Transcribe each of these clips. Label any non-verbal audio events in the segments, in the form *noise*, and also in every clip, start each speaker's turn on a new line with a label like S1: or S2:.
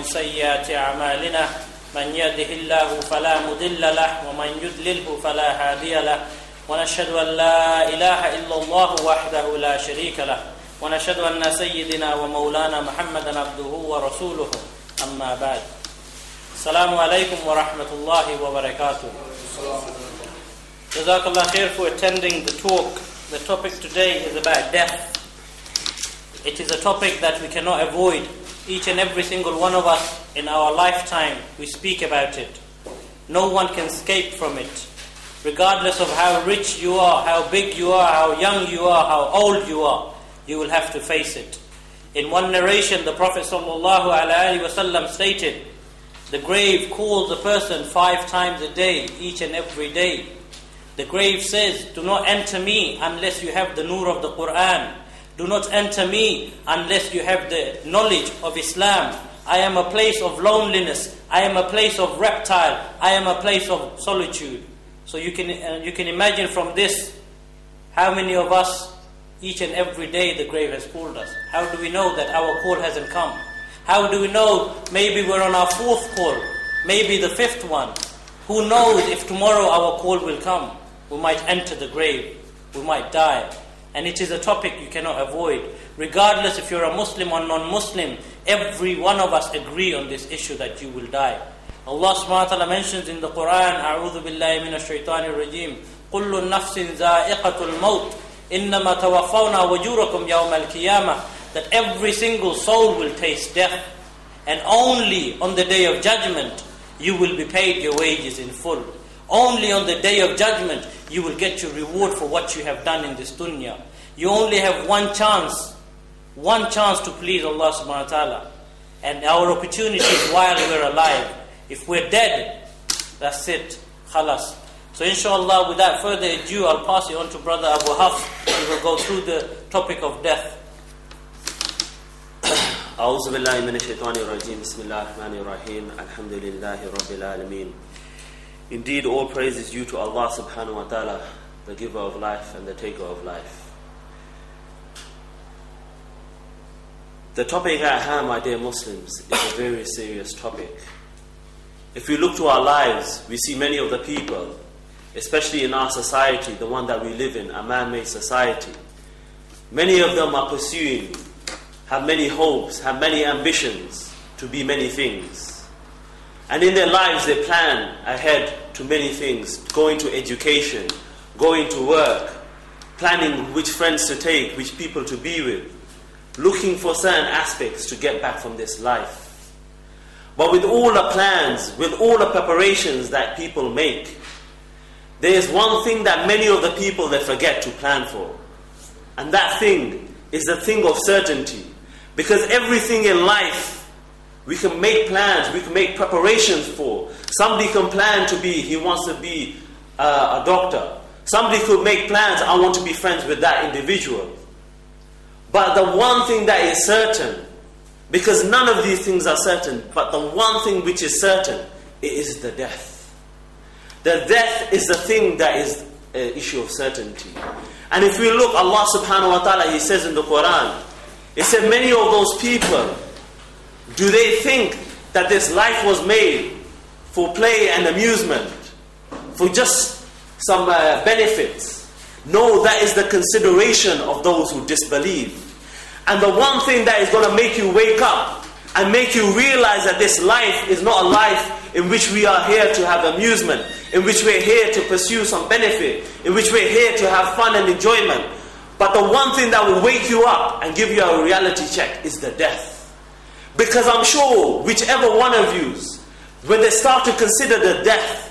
S1: ومن سيئات أعمالنا من يهده الله فلا مضل له ومن يضلله فلا هادي له ونشهد أن لا إله إلا الله وحده لا شريك له ونشهد أن سيدنا ومولانا محمدا عبده ورسوله أما بعد السلام عليكم ورحمة الله وبركاته Jazakallah khair for attending the talk. The topic today is about death. It is a topic that we cannot avoid. Each and every single one of us in our lifetime, we speak about it. No one can escape from it. Regardless of how rich you are, how big you are, how young you are, how old you are, you will have to face it. In one narration, the Prophet ﷺ stated, The grave calls a person five times a day, each and every day. The grave says, Do not enter me unless you have the nur of the Quran. Do not enter me unless you have the knowledge of Islam. I am a place of loneliness. I am a place of reptile. I am a place of solitude. So you can, uh, you can imagine from this how many of us, each and every day, the grave has called us. How do we know that our call hasn't come? How do we know maybe we're on our fourth call, maybe the fifth one? Who knows if tomorrow our call will come? We might enter the grave, we might die. And it is a topic you cannot avoid. Regardless if you're a Muslim or non Muslim, every one of us agree on this issue that you will die. Allah subhanahu wa ta'ala mentions in the Quran, أعوذ بالله من الشيطان الرجيم كل نفس ذائقة الموت إنما توفونا وجوركم يوم القيامة that every single soul will taste death and only on the day of judgment you will be paid your wages in full. Only on the day of judgment you will get your reward for what you have done in this dunya. You only have one chance, one chance to please Allah subhanahu wa ta'ala. And our opportunity is while we're alive. If we're dead, that's it. Khalas. So inshallah, without further ado, I'll pass it on to Brother Abu Hafs. He will go through the topic of death.
S2: أعوذ بالله من الشيطان الرجيم بسم الله الرحمن الرحيم الحمد لله رب العالمين Indeed, all praise is due to Allah subhanahu wa ta'ala, the giver of life and the taker of life. The topic at hand, my dear Muslims, is a very serious topic. If we look to our lives, we see many of the people, especially in our society, the one that we live in, a man made society, many of them are pursuing, have many hopes, have many ambitions to be many things. And in their lives, they plan ahead to many things going to education, going to work, planning which friends to take, which people to be with, looking for certain aspects to get back from this life. But with all the plans, with all the preparations that people make, there is one thing that many of the people they forget to plan for. And that thing is the thing of certainty. Because everything in life we can make plans, we can make preparations for. Somebody can plan to be, he wants to be uh, a doctor. Somebody could make plans, I want to be friends with that individual. But the one thing that is certain, because none of these things are certain, but the one thing which is certain, it is the death. The death is the thing that is an issue of certainty. And if we look, Allah subhanahu wa ta'ala, He says in the Quran, He said, many of those people, do they think that this life was made for play and amusement, for just some uh, benefits? No, that is the consideration of those who disbelieve. And the one thing that is going to make you wake up and make you realize that this life is not a life in which we are here to have amusement, in which we're here to pursue some benefit, in which we're here to have fun and enjoyment. But the one thing that will wake you up and give you a reality check is the death. Because I'm sure whichever one of you, when they start to consider the death,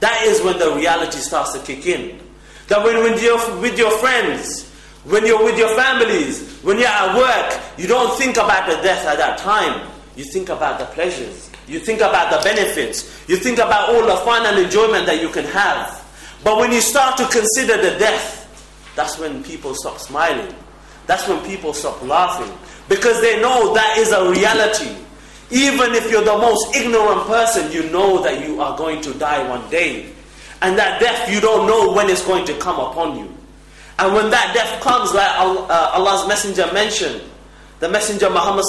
S2: that is when the reality starts to kick in. That when, when you're with your friends, when you're with your families, when you're at work, you don't think about the death at that time. You think about the pleasures. You think about the benefits. You think about all the fun and enjoyment that you can have. But when you start to consider the death, that's when people stop smiling. That's when people stop laughing. Because they know that is a reality. Even if you're the most ignorant person, you know that you are going to die one day. And that death, you don't know when it's going to come upon you. And when that death comes, like uh, Allah's Messenger mentioned, the Messenger Muhammad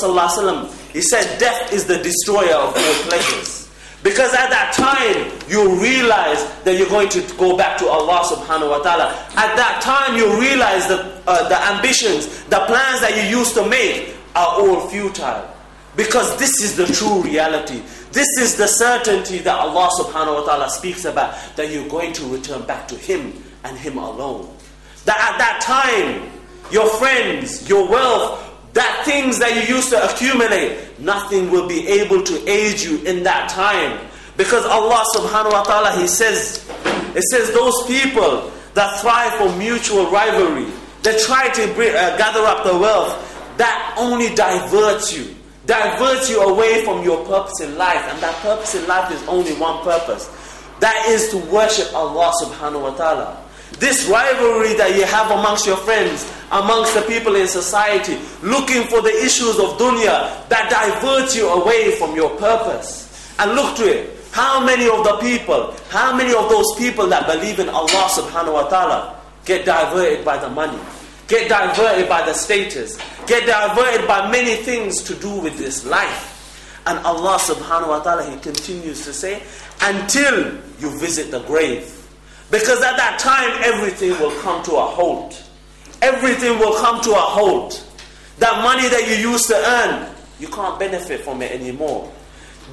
S2: He said, Death is the destroyer of all pleasures. Because at that time, you realize that you're going to go back to Allah subhanahu wa ta'ala. At that time, you realize that uh, the ambitions, the plans that you used to make are all futile. Because this is the true reality. This is the certainty that Allah subhanahu wa ta'ala speaks about, that you're going to return back to Him and Him alone. That at that time, your friends, your wealth, that things that you used to accumulate, nothing will be able to aid you in that time. Because Allah subhanahu wa ta'ala, He says, it says those people that thrive for mutual rivalry, that try to bring, uh, gather up the wealth, that only diverts you. Diverts you away from your purpose in life. And that purpose in life is only one purpose. That is to worship Allah subhanahu wa ta'ala. This rivalry that you have amongst your friends, amongst the people in society, looking for the issues of dunya that divert you away from your purpose. And look to it. How many of the people, how many of those people that believe in Allah subhanahu wa ta'ala get diverted by the money, get diverted by the status, get diverted by many things to do with this life. And Allah subhanahu wa ta'ala, He continues to say, until you visit the grave. Because at that time, everything will come to a halt. Everything will come to a halt. That money that you used to earn, you can't benefit from it anymore.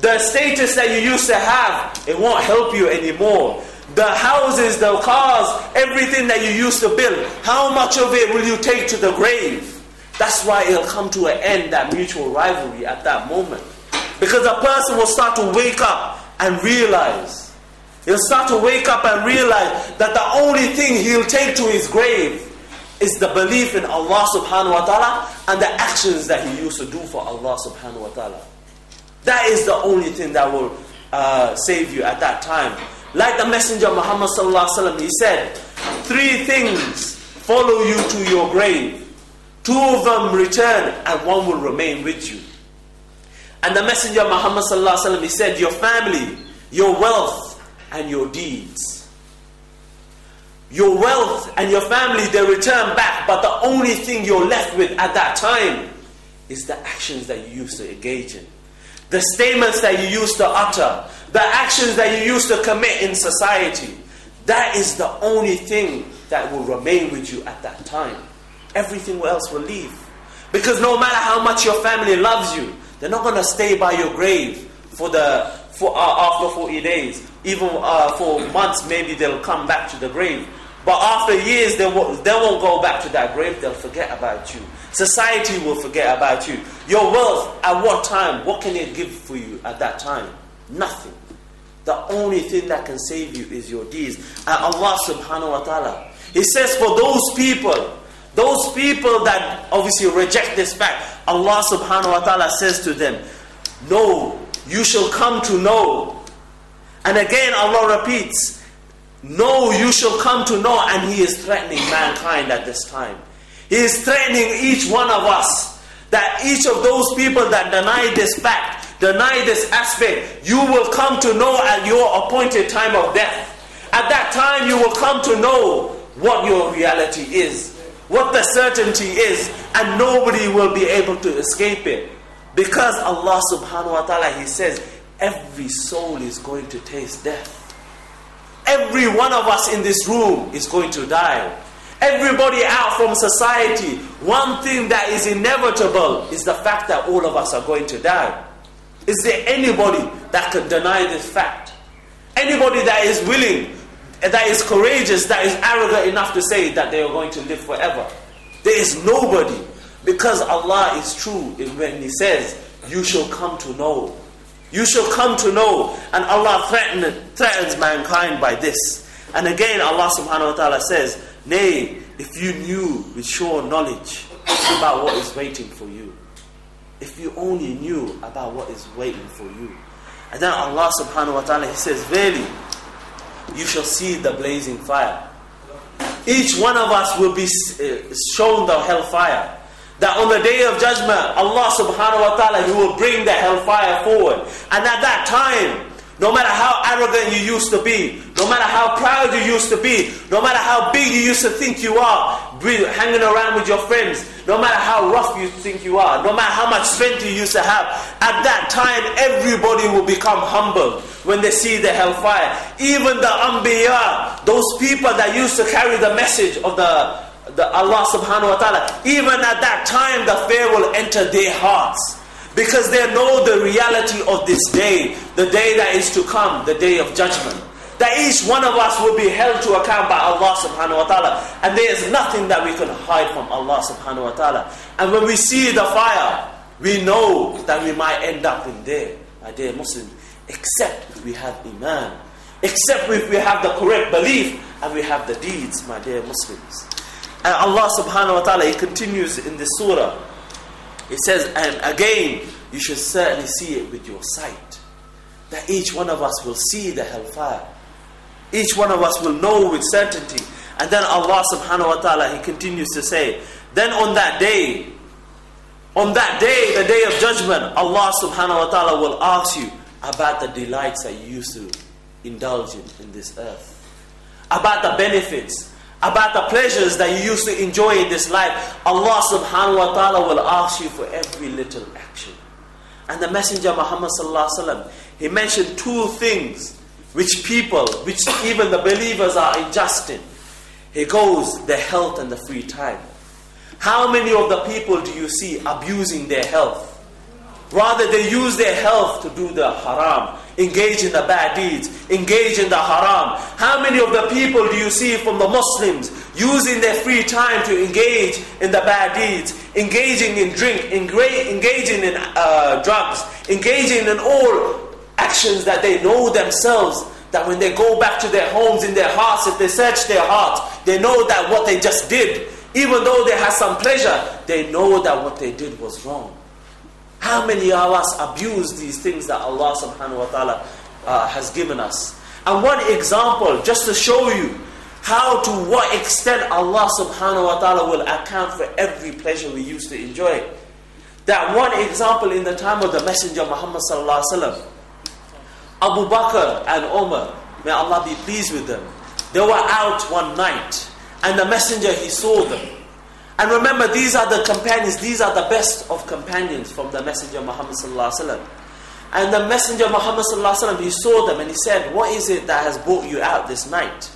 S2: The status that you used to have, it won't help you anymore. The houses, the cars, everything that you used to build, how much of it will you take to the grave? That's why it'll come to an end, that mutual rivalry at that moment. Because a person will start to wake up and realize He'll start to wake up and realize that the only thing he'll take to his grave is the belief in Allah subhanahu wa ta'ala and the actions that he used to do for Allah subhanahu wa ta'ala. That is the only thing that will uh, save you at that time. Like the Messenger Muhammad sallallahu alaihi wasallam, he said, three things follow you to your grave. Two of them return and one will remain with you. And the Messenger Muhammad sallallahu alaihi wasallam, he said, your family, your wealth, and your deeds. Your wealth and your family, they return back, but the only thing you're left with at that time is the actions that you used to engage in. The statements that you used to utter, the actions that you used to commit in society. That is the only thing that will remain with you at that time. Everything else will leave. Because no matter how much your family loves you, they're not going to stay by your grave for the for uh, after 40 days even uh, for months, maybe they'll come back to the grave. But after years, they won't, they won't go back to that grave, they'll forget about you. Society will forget about you. Your wealth, at what time? What can it give for you at that time? Nothing. The only thing that can save you is your deeds. And Allah subhanahu wa ta'ala, He says for those people, those people that obviously reject this fact, Allah subhanahu wa ta'ala says to them, No, you shall come to know and again, Allah repeats, No, you shall come to know, and He is threatening mankind at this time. He is threatening each one of us that each of those people that deny this fact, deny this aspect, you will come to know at your appointed time of death. At that time, you will come to know what your reality is, what the certainty is, and nobody will be able to escape it. Because Allah subhanahu wa ta'ala, He says, every soul is going to taste death. Every one of us in this room is going to die. Everybody out from society, one thing that is inevitable is the fact that all of us are going to die. Is there anybody that can deny this fact? Anybody that is willing, that is courageous, that is arrogant enough to say that they are going to live forever? There is nobody. Because Allah is true when He says, You shall come to know you shall come to know. And Allah threaten, threatens mankind by this. And again, Allah subhanahu wa ta'ala says, Nay, if you knew with sure knowledge about what is waiting for you. If you only knew about what is waiting for you. And then Allah subhanahu wa ta'ala, He says, Verily, you shall see the blazing fire. Each one of us will be uh, shown the hellfire. That on the day of judgment, Allah subhanahu wa ta'ala, He will bring the hellfire forward. And at that time, no matter how arrogant you used to be, no matter how proud you used to be, no matter how big you used to think you are, hanging around with your friends, no matter how rough you think you are, no matter how much strength you used to have, at that time everybody will become humble when they see the hellfire. Even the Anbiya, those people that used to carry the message of the, the Allah subhanahu wa ta'ala, even at that time the fear will enter their hearts. Because they know the reality of this day, the day that is to come, the day of judgment that each one of us will be held to account by Allah subhanahu wa ta'ala. And there is nothing that we can hide from Allah subhanahu wa ta'ala. And when we see the fire, we know that we might end up in there, my dear Muslims, except if we have Iman, except if we have the correct belief and we have the deeds, my dear Muslims. And Allah subhanahu wa ta'ala, He continues in this surah. He says, and again, you should certainly see it with your sight. That each one of us will see the hellfire. Each one of us will know with certainty. And then Allah subhanahu wa ta'ala, He continues to say, then on that day, on that day, the day of judgment, Allah subhanahu wa ta'ala will ask you about the delights that you used to indulge in in this earth. About the benefits, about the pleasures that you used to enjoy in this life. Allah subhanahu wa ta'ala will ask you for every little action. And the Messenger Muhammad sallallahu alaihi wasallam, he mentioned two things which people, which even the believers are unjust in. He goes, the health and the free time. How many of the people do you see abusing their health? Rather, they use their health to do the haram, engage in the bad deeds, engage in the haram. How many of the people do you see from the Muslims using their free time to engage in the bad deeds, engaging in drink, engaging in uh, drugs, engaging in all actions that they know themselves that when they go back to their homes in their hearts, if they search their hearts, they know that what they just did, even though they had some pleasure, they know that what they did was wrong. How many of us abuse these things that Allah subhanahu wa ta'ala uh, has given us? And one example, just to show you how to what extent Allah subhanahu wa ta'ala will account for every pleasure we used to enjoy. That one example in the time of the Messenger Muhammad sallallahu alaihi wasallam, Abu Bakr and Omar, may Allah be pleased with them, they were out one night and the messenger he saw them. And remember, these are the companions, these are the best of companions from the Messenger Muhammad. And the Messenger Muhammad he saw them and he said, What is it that has brought you out this night?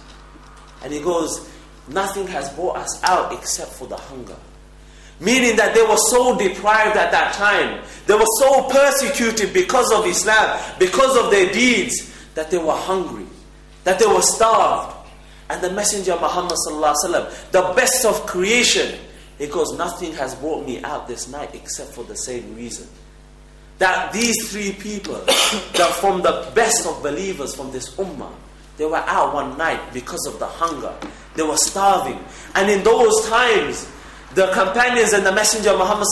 S2: And he goes, Nothing has brought us out except for the hunger. Meaning that they were so deprived at that time. They were so persecuted because of Islam, because of their deeds, that they were hungry, that they were starved. And the Messenger Muhammad, the best of creation, goes, Nothing has brought me out this night except for the same reason. That these three people, *coughs* that from the best of believers from this ummah, they were out one night because of the hunger. They were starving. And in those times, the companions and the Messenger Muhammad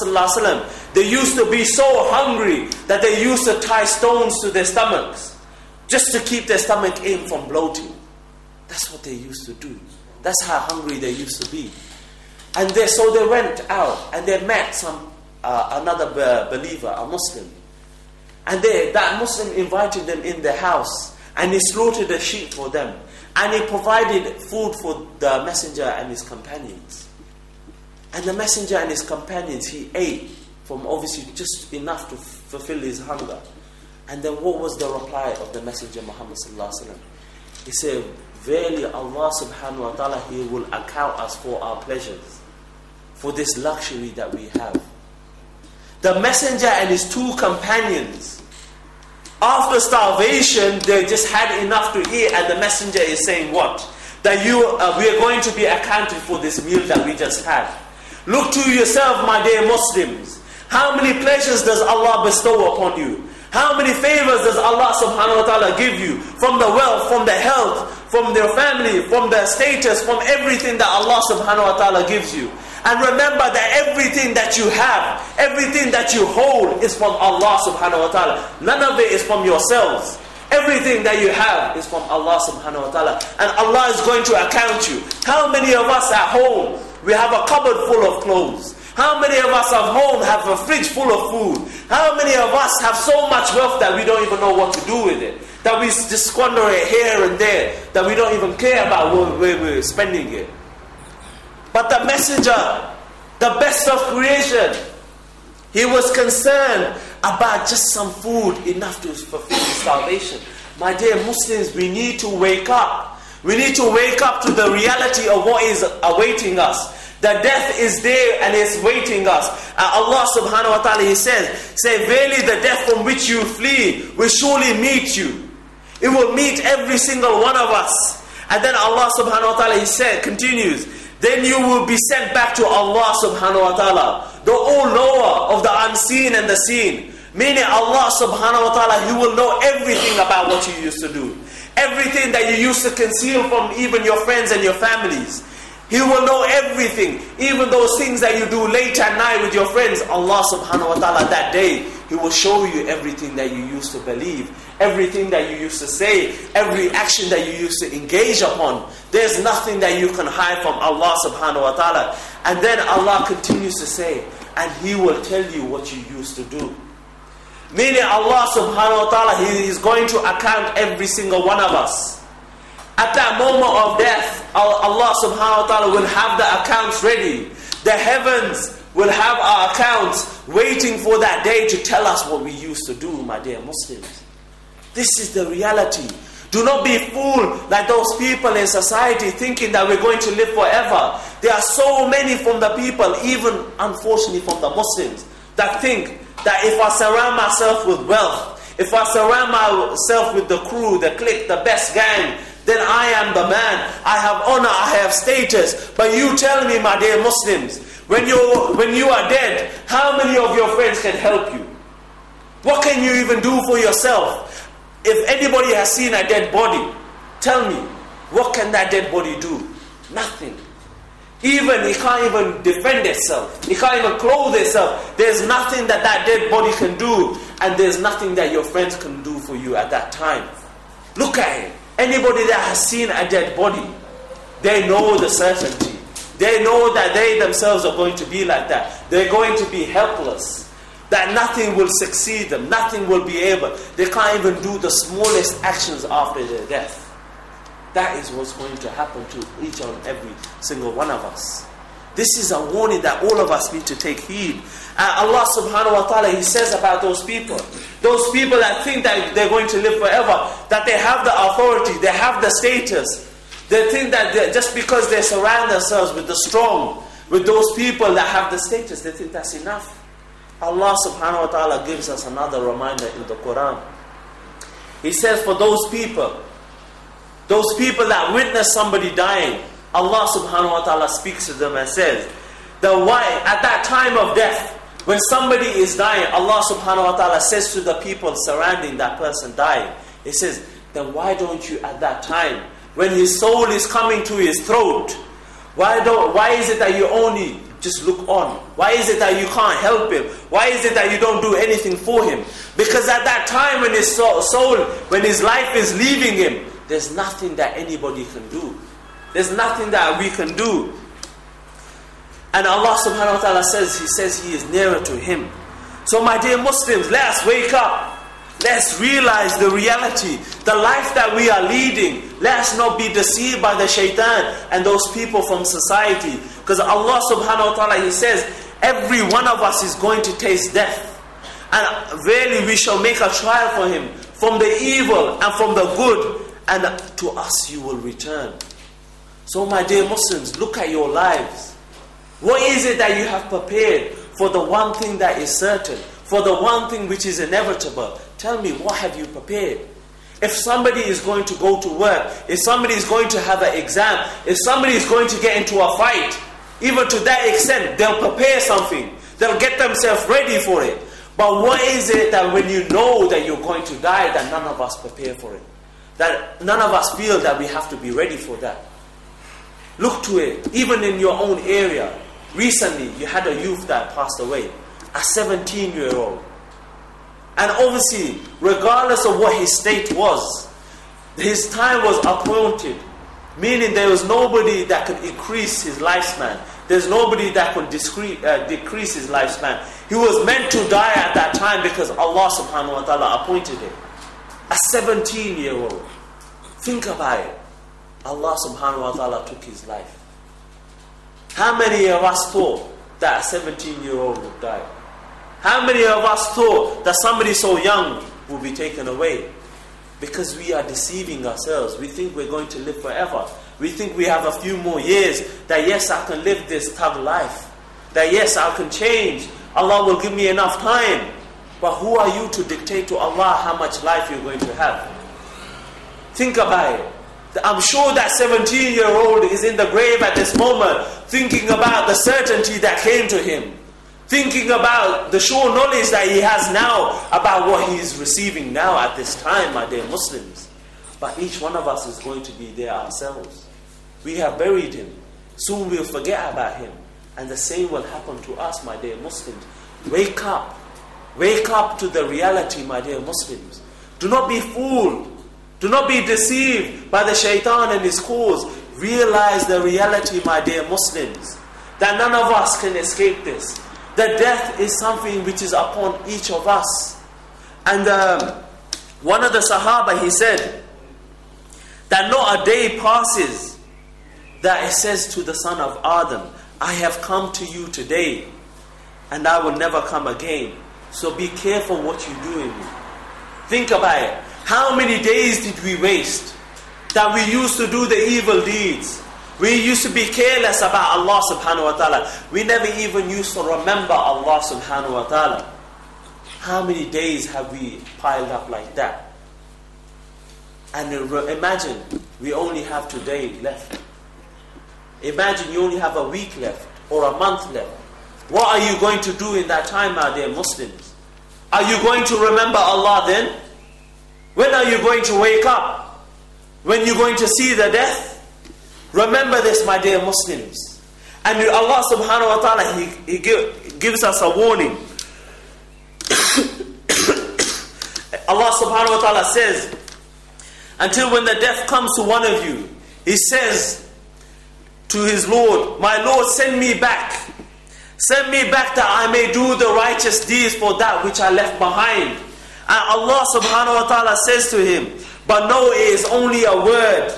S2: they used to be so hungry that they used to tie stones to their stomachs just to keep their stomach in from bloating. That's what they used to do. That's how hungry they used to be. And they, so they went out and they met some uh, another believer, a Muslim. And they, that Muslim invited them in the house and he slaughtered a sheep for them. And he provided food for the messenger and his companions. And the messenger and his companions, he ate from obviously just enough to fulfill his hunger. And then what was the reply of the messenger Muhammad He said, Verily Allah subhanahu wa ta'ala, He will account us for our pleasures, for this luxury that we have. The messenger and his two companions, after starvation, they just had enough to eat, and the messenger is saying, What? That you, uh, we are going to be accounted for this meal that we just had. Look to yourself, my dear Muslims. How many pleasures does Allah bestow upon you? How many favors does Allah subhanahu wa ta'ala give you? From the wealth, from the health, from their family, from the status, from everything that Allah subhanahu wa ta'ala gives you. And remember that everything that you have, everything that you hold is from Allah subhanahu wa ta'ala. None of it is from yourselves. Everything that you have is from Allah subhanahu wa ta'ala. And Allah is going to account you. How many of us at home we have a cupboard full of clothes. How many of us at home have a fridge full of food? How many of us have so much wealth that we don't even know what to do with it? That we just squander it here and there, that we don't even care about where, we're spending it. But the messenger, the best of creation, he was concerned about just some food enough to fulfill his salvation. My dear Muslims, we need to wake up. We need to wake up to the reality of what is awaiting us. The death is there and it's waiting us. Uh, Allah subhanahu wa ta'ala, He says, Say, verily the death from which you flee will surely meet you. It will meet every single one of us. And then Allah subhanahu wa ta'ala, He said, continues, then you will be sent back to Allah subhanahu wa ta'ala, the all knower of the unseen and the seen. Meaning Allah subhanahu wa ta'ala, He will know everything about what you used to do. Everything that you used to conceal from even your friends and your families. He will know everything. Even those things that you do late at night with your friends. Allah subhanahu wa ta'ala that day, He will show you everything that you used to believe. Everything that you used to say. Every action that you used to engage upon. There's nothing that you can hide from Allah subhanahu wa ta'ala. And then Allah continues to say, and He will tell you what you used to do. Meaning Allah subhanahu wa ta'ala, He is going to account every single one of us. At that moment of death, Allah subhanahu wa ta'ala will have the accounts ready. The heavens will have our accounts waiting for that day to tell us what we used to do, my dear Muslims. This is the reality. Do not be fooled like those people in society thinking that we're going to live forever. There are so many from the people, even unfortunately from the Muslims, that think that if I surround myself with wealth, if I surround myself with the crew, the clique, the best gang, then I am the man. I have honor, I have status. But you tell me, my dear Muslims, when you when you are dead, how many of your friends can help you? What can you even do for yourself? If anybody has seen a dead body, tell me, what can that dead body do? Nothing. Even he can't even defend itself. He can't even clothe itself. There's nothing that that dead body can do, and there's nothing that your friends can do for you at that time. Look at it. Anybody that has seen a dead body, they know the certainty. They know that they themselves are going to be like that. They're going to be helpless. That nothing will succeed them. Nothing will be able. They can't even do the smallest actions after their death. That is what's going to happen to each and every single one of us. This is a warning that all of us need to take heed. Uh, Allah subhanahu wa ta'ala, He says about those people, those people that think that they're going to live forever, that they have the authority, they have the status. They think that just because they surround themselves with the strong, with those people that have the status, they think that's enough. Allah subhanahu wa ta'ala gives us another reminder in the Quran. He says, for those people, those people that witness somebody dying, Allah subhanahu wa ta'ala speaks to them and says, that why at that time of death, when somebody is dying, Allah subhanahu wa ta'ala says to the people surrounding that person dying, He says, then why don't you at that time, when his soul is coming to his throat, why don't why is it that you only just look on? Why is it that you can't help him? Why is it that you don't do anything for him? Because at that time when his soul, when his life is leaving him, there's nothing that anybody can do. There's nothing that we can do. And Allah subhanahu wa ta'ala says, He says He is nearer to Him. So, my dear Muslims, let us wake up. Let's realize the reality, the life that we are leading. Let us not be deceived by the shaitan and those people from society. Because Allah subhanahu wa ta'ala, He says, every one of us is going to taste death. And verily we shall make a trial for him from the evil and from the good, and to us you will return. So, my dear Muslims, look at your lives. What is it that you have prepared for the one thing that is certain, for the one thing which is inevitable? Tell me, what have you prepared? If somebody is going to go to work, if somebody is going to have an exam, if somebody is going to get into a fight, even to that extent, they'll prepare something. They'll get themselves ready for it. But what is it that when you know that you're going to die, that none of us prepare for it? That none of us feel that we have to be ready for that. Look to it, even in your own area. Recently, you had a youth that passed away, a 17 year old. And obviously, regardless of what his state was, his time was appointed, meaning there was nobody that could increase his lifespan. There's nobody that could discre- uh, decrease his lifespan. He was meant to die at that time because Allah subhanahu wa ta'ala appointed him. A 17 year old. Think about it. Allah subhanahu wa ta'ala took his life. How many of us thought that a 17 year old would die? How many of us thought that somebody so young will be taken away? Because we are deceiving ourselves. We think we're going to live forever. We think we have a few more years. That yes, I can live this tough life. That yes, I can change. Allah will give me enough time. But who are you to dictate to Allah how much life you're going to have? Think about it. I'm sure that 17 year old is in the grave at this moment, thinking about the certainty that came to him, thinking about the sure knowledge that he has now about what he is receiving now at this time, my dear Muslims. But each one of us is going to be there ourselves. We have buried him. Soon we'll forget about him. And the same will happen to us, my dear Muslims. Wake up. Wake up to the reality, my dear Muslims. Do not be fooled do not be deceived by the shaitan and his cause. Realize the reality, my dear Muslims, that none of us can escape this. That death is something which is upon each of us. And um, one of the Sahaba, he said, that not a day passes that it says to the son of Adam, I have come to you today and I will never come again. So be careful what you do. Think about it. How many days did we waste that we used to do the evil deeds? We used to be careless about Allah subhanahu wa ta'ala. We never even used to remember Allah subhanahu wa ta'ala. How many days have we piled up like that? And imagine we only have today left. Imagine you only have a week left or a month left. What are you going to do in that time, my dear Muslims? Are you going to remember Allah then? When are you going to wake up? When you're going to see the death? Remember this, my dear Muslims. And Allah subhanahu wa ta'ala, He, he give, gives us a warning. *coughs* Allah subhanahu wa ta'ala says, until when the death comes to one of you, He says to His Lord, My Lord, send me back. Send me back that I may do the righteous deeds for that which I left behind. And Allah subhanahu wa ta'ala says to him, But no, it is only a word.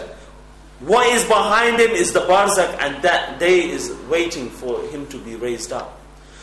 S2: What is behind him is the barzakh, and that day is waiting for him to be raised up.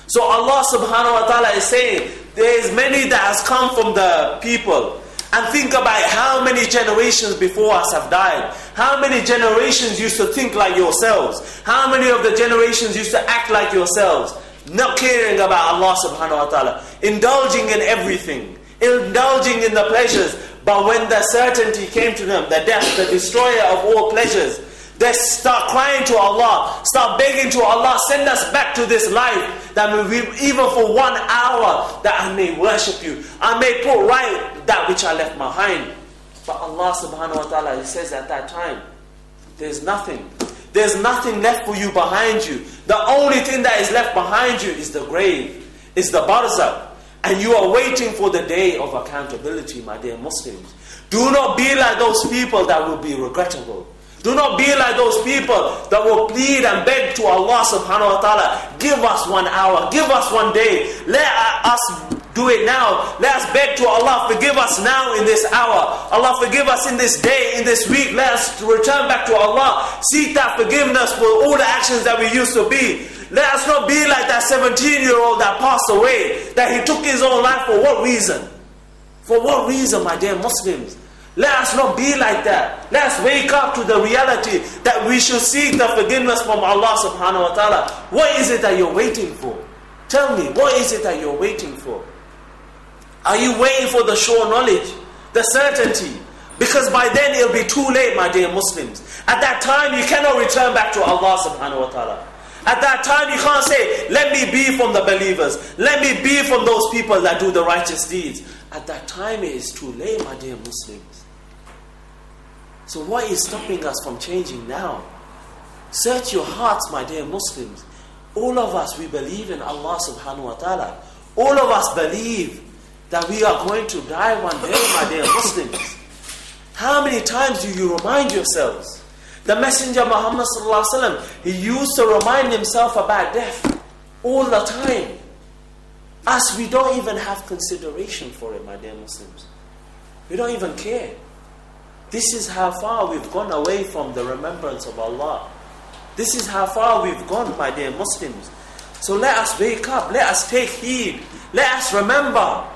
S2: So Allah subhanahu wa ta'ala is saying, There is many that has come from the people. And think about how many generations before us have died. How many generations used to think like yourselves. How many of the generations used to act like yourselves. Not caring about Allah subhanahu wa ta'ala. Indulging in everything indulging in the pleasures. But when the certainty came to them, the death, the destroyer of all pleasures, they start crying to Allah, start begging to Allah, send us back to this life that we, even for one hour, that I may worship you. I may put right that which I left behind. But Allah subhanahu wa ta'ala, He says at that time, there's nothing. There's nothing left for you behind you. The only thing that is left behind you is the grave, is the barzakh. And you are waiting for the day of accountability, my dear Muslims. Do not be like those people that will be regrettable. Do not be like those people that will plead and beg to Allah subhanahu wa ta'ala, give us one hour, give us one day. Let us do it now. Let us beg to Allah, forgive us now in this hour. Allah forgive us in this day, in this week. Let us return back to Allah. Seek that forgiveness for all the actions that we used to be. Let us not be like that 17 year old that passed away, that he took his own life for what reason? For what reason, my dear Muslims? Let us not be like that. Let us wake up to the reality that we should seek the forgiveness from Allah subhanahu wa ta'ala. What is it that you're waiting for? Tell me, what is it that you're waiting for? Are you waiting for the sure knowledge, the certainty? Because by then it'll be too late, my dear Muslims. At that time, you cannot return back to Allah subhanahu wa ta'ala. At that time, you can't say, Let me be from the believers. Let me be from those people that do the righteous deeds. At that time, it is too late, my dear Muslims. So, what is stopping us from changing now? Search your hearts, my dear Muslims. All of us, we believe in Allah subhanahu wa ta'ala. All of us believe that we are going to die one day, my dear Muslims. How many times do you remind yourselves? The Messenger Muhammad he used to remind himself about death all the time. Us, we don't even have consideration for it, my dear Muslims. We don't even care. This is how far we've gone away from the remembrance of Allah. This is how far we've gone, my dear Muslims. So let us wake up, let us take heed, let us remember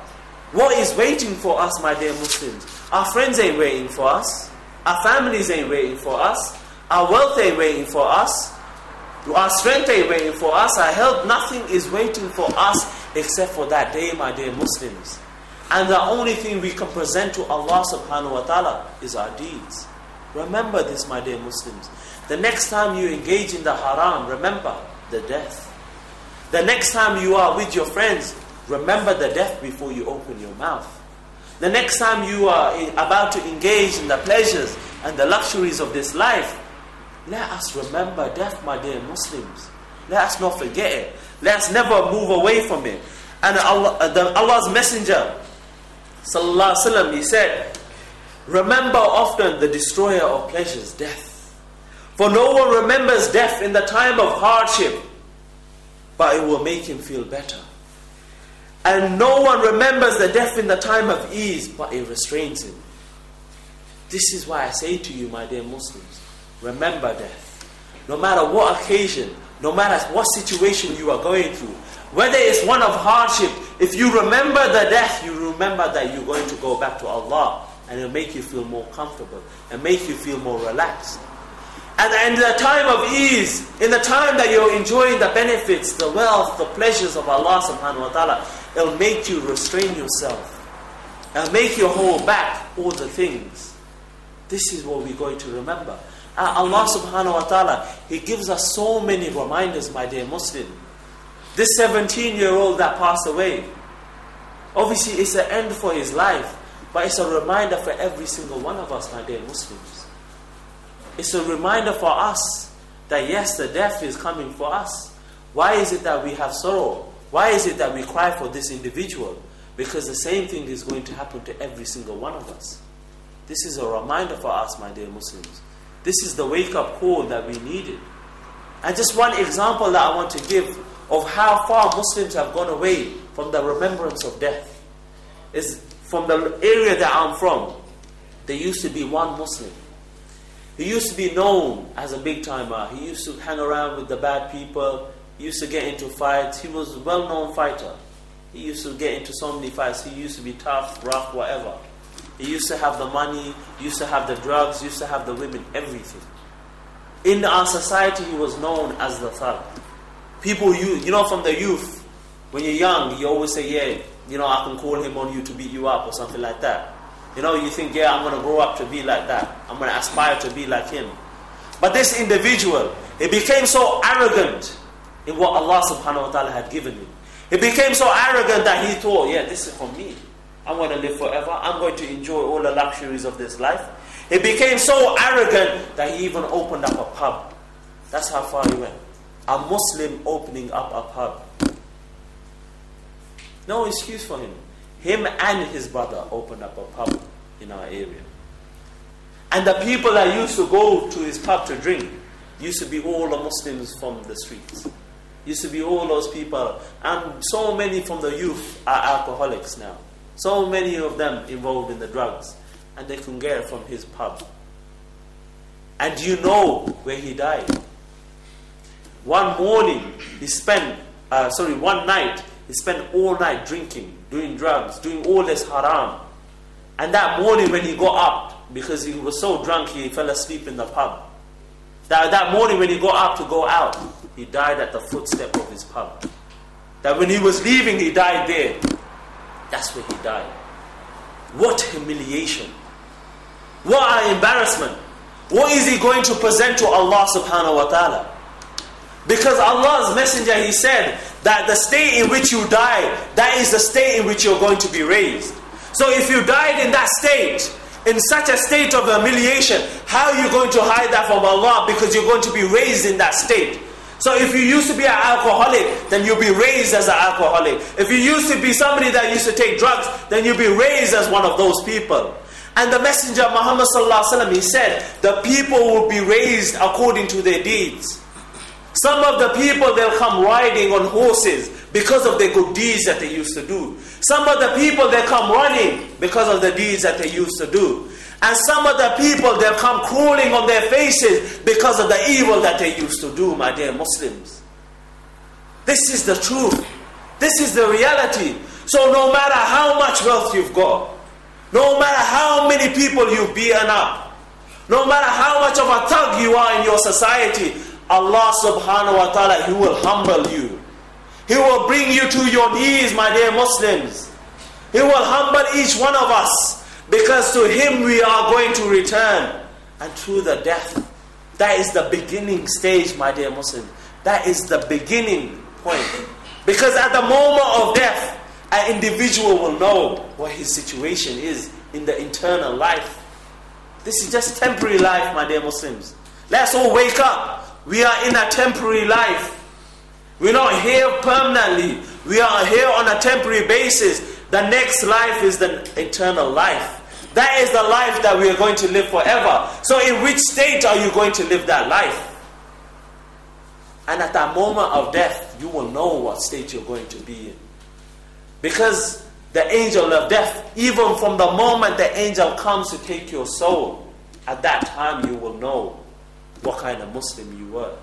S2: what is waiting for us, my dear Muslims. Our friends ain't waiting for us, our families ain't waiting for us, our wealth ain't waiting for us, our strength ain't waiting for us, our health, nothing is waiting for us except for that day, my dear Muslims. And the only thing we can present to Allah subhanahu wa ta'ala is our deeds. Remember this, my dear Muslims. The next time you engage in the haram, remember the death. The next time you are with your friends, remember the death before you open your mouth. The next time you are about to engage in the pleasures and the luxuries of this life, let us remember death, my dear Muslims. Let us not forget it. Let us never move away from it. And Allah, uh, the, Allah's Messenger, sallallahu alaihi wasallam, he said, "Remember often the destroyer of pleasures, death. For no one remembers death in the time of hardship, but it will make him feel better. And no one remembers the death in the time of ease, but it restrains him. This is why I say to you, my dear Muslims, remember death. No matter what occasion, no matter what situation you are going through, whether it's one of hardship, if you remember the death, you remember that you're going to go back to Allah and it'll make you feel more comfortable and make you feel more relaxed. And in the time of ease, in the time that you're enjoying the benefits, the wealth, the pleasures of Allah subhanahu wa ta'ala, it'll make you restrain yourself. It'll make you hold back all the things. This is what we're going to remember. Uh, Allah subhanahu wa ta'ala, He gives us so many reminders, my dear Muslim. This 17 year old that passed away, obviously it's an end for his life, but it's a reminder for every single one of us, my dear Muslims. It's a reminder for us that yes, the death is coming for us. Why is it that we have sorrow? Why is it that we cry for this individual? Because the same thing is going to happen to every single one of us. This is a reminder for us, my dear Muslims. This is the wake up call that we needed. And just one example that I want to give of how far Muslims have gone away from the remembrance of death is from the area that I'm from. There used to be one Muslim. He used to be known as a big timer. He used to hang around with the bad people. He used to get into fights. He was a well known fighter. He used to get into so many fights. He used to be tough, rough, whatever. He used to have the money, used to have the drugs, used to have the women, everything. In our society, he was known as the thug. People, you, you know, from the youth, when you're young, you always say, yeah, you know, I can call him on you to beat you up or something like that. You know, you think, yeah, I'm going to grow up to be like that. I'm going to aspire to be like him. But this individual, he became so arrogant in what Allah subhanahu wa ta'ala had given him. He became so arrogant that he thought, yeah, this is for me. I'm going to live forever. I'm going to enjoy all the luxuries of this life. He became so arrogant that he even opened up a pub. That's how far he went. A Muslim opening up a pub. No excuse for him. Him and his brother opened up a pub in our area. And the people that used to go to his pub to drink used to be all the Muslims from the streets. Used to be all those people. And so many from the youth are alcoholics now. So many of them involved in the drugs. And they can get from his pub. And you know where he died. One morning, he spent, uh, sorry, one night, he spent all night drinking, doing drugs, doing all this haram. And that morning when he got up, because he was so drunk he fell asleep in the pub. That, that morning when he got up to go out, he died at the footstep of his pub. That when he was leaving, he died there. That's where he died. What humiliation. What an embarrassment. What is he going to present to Allah subhanahu wa ta'ala? Because Allah's messenger, he said that the state in which you die, that is the state in which you're going to be raised. So if you died in that state, in such a state of humiliation, how are you going to hide that from Allah? Because you're going to be raised in that state. So if you used to be an alcoholic, then you'll be raised as an alcoholic. If you used to be somebody that used to take drugs, then you'll be raised as one of those people. And the Messenger Muhammad he said, the people will be raised according to their deeds. Some of the people they'll come riding on horses, because of the good deeds that they used to do. Some of the people they come running because of the deeds that they used to do. And some of the people they come crawling on their faces because of the evil that they used to do, my dear Muslims. This is the truth. This is the reality. So no matter how much wealth you've got, no matter how many people you've beaten up, no matter how much of a thug you are in your society, Allah subhanahu wa ta'ala, He will humble you. He will bring you to your knees, my dear Muslims. He will humble each one of us because to Him we are going to return and through the death. That is the beginning stage, my dear Muslim. That is the beginning point. Because at the moment of death, an individual will know what his situation is in the internal life. This is just temporary life, my dear Muslims. Let's all wake up. We are in a temporary life. We're not here permanently. We are here on a temporary basis. The next life is the eternal life. That is the life that we are going to live forever. So, in which state are you going to live that life? And at that moment of death, you will know what state you're going to be in. Because the angel of death, even from the moment the angel comes to take your soul, at that time you will know what kind of Muslim you were.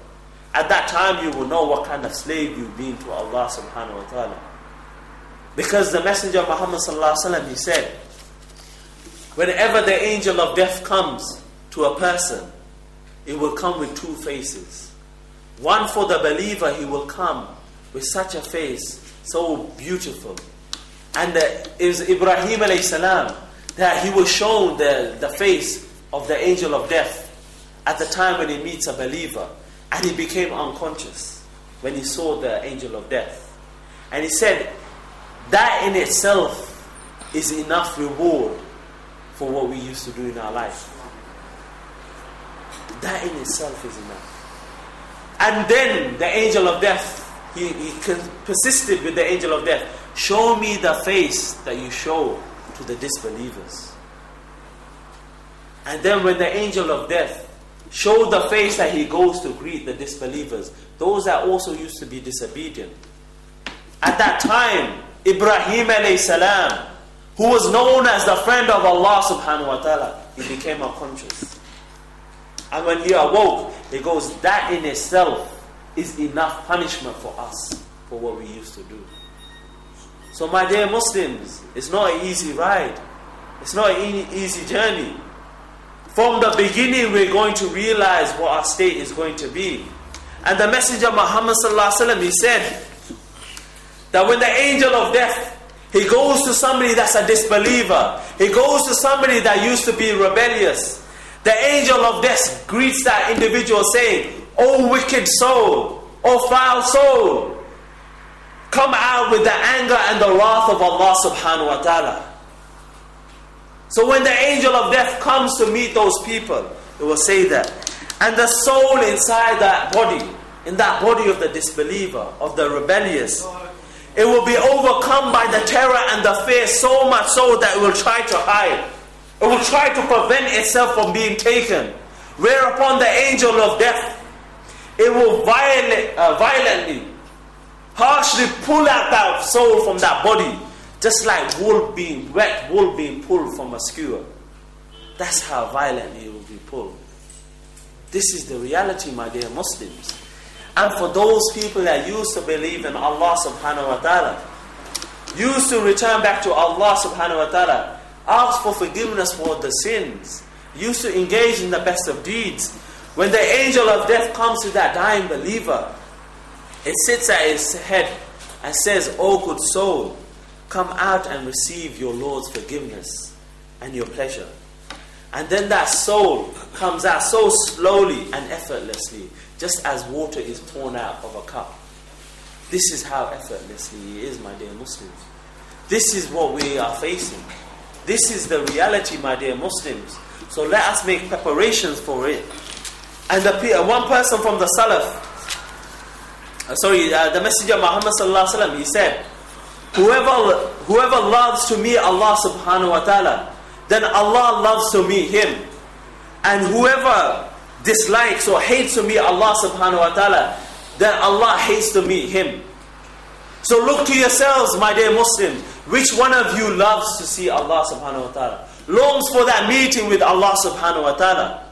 S2: At that time you will know what kind of slave you've been to Allah subhanahu wa ta'ala. Because the Messenger Muhammad alaihi wasallam he said, whenever the angel of death comes to a person, it will come with two faces. One for the believer, he will come with such a face, so beautiful. And it was Ibrahim alayhi salam that he was shown the, the face of the angel of death at the time when he meets a believer. And he became unconscious when he saw the angel of death. And he said, that in itself is enough reward for what we used to do in our life. That in itself is enough. And then the angel of death, he, he persisted with the angel of death. Show me the face that you show to the disbelievers. And then when the angel of death showed the face that he goes to greet the disbelievers, those that also used to be disobedient. At that time, Ibrahim alayhi salam, who was known as the friend of Allah subhanahu wa ta'ala, he became unconscious. And when he awoke, he goes, that in itself is enough punishment for us for what we used to do. So, my dear Muslims, it's not an easy ride. It's not an easy journey. From the beginning, we're going to realize what our state is going to be. And the Messenger Muhammad he said that when the angel of death he goes to somebody that's a disbeliever, he goes to somebody that used to be rebellious, the angel of death greets that individual saying, O wicked soul, O foul soul, come out with the anger and the wrath of Allah subhanahu wa ta'ala. So when the angel of death comes to meet those people, it will say that. And the soul inside that body, in that body of the disbeliever, of the rebellious, it will be overcome by the terror and the fear so much so that it will try to hide. It will try to prevent itself from being taken. Whereupon the angel of death, it will violate, uh, violently, harshly pull out that soul from that body, just like wool being wet wool being pulled from a skewer. That's how violently it will be pulled. This is the reality, my dear Muslims. And for those people that used to believe in Allah subhanahu wa ta'ala, used to return back to Allah subhanahu wa ta'ala, ask for forgiveness for the sins, used to engage in the best of deeds. When the angel of death comes to that dying believer, it sits at his head and says, O good soul, come out and receive your Lord's forgiveness and your pleasure. And then that soul comes out so slowly and effortlessly, just as water is poured out of a cup. This is how effortlessly it is, my dear Muslims. This is what we are facing. This is the reality, my dear Muslims. So let us make preparations for it. And the, one person from the Salaf, uh, sorry, uh, the Messenger Muhammad sallallahu he said, whoever whoever loves to me Allah subhanahu wa taala, then Allah loves to me him. And whoever dislikes or hates to me Allah subhanahu wa taala, then Allah hates to me him. So look to yourselves, my dear Muslims. Which one of you loves to see Allah subhanahu wa ta'ala? Longs for that meeting with Allah subhanahu wa ta'ala?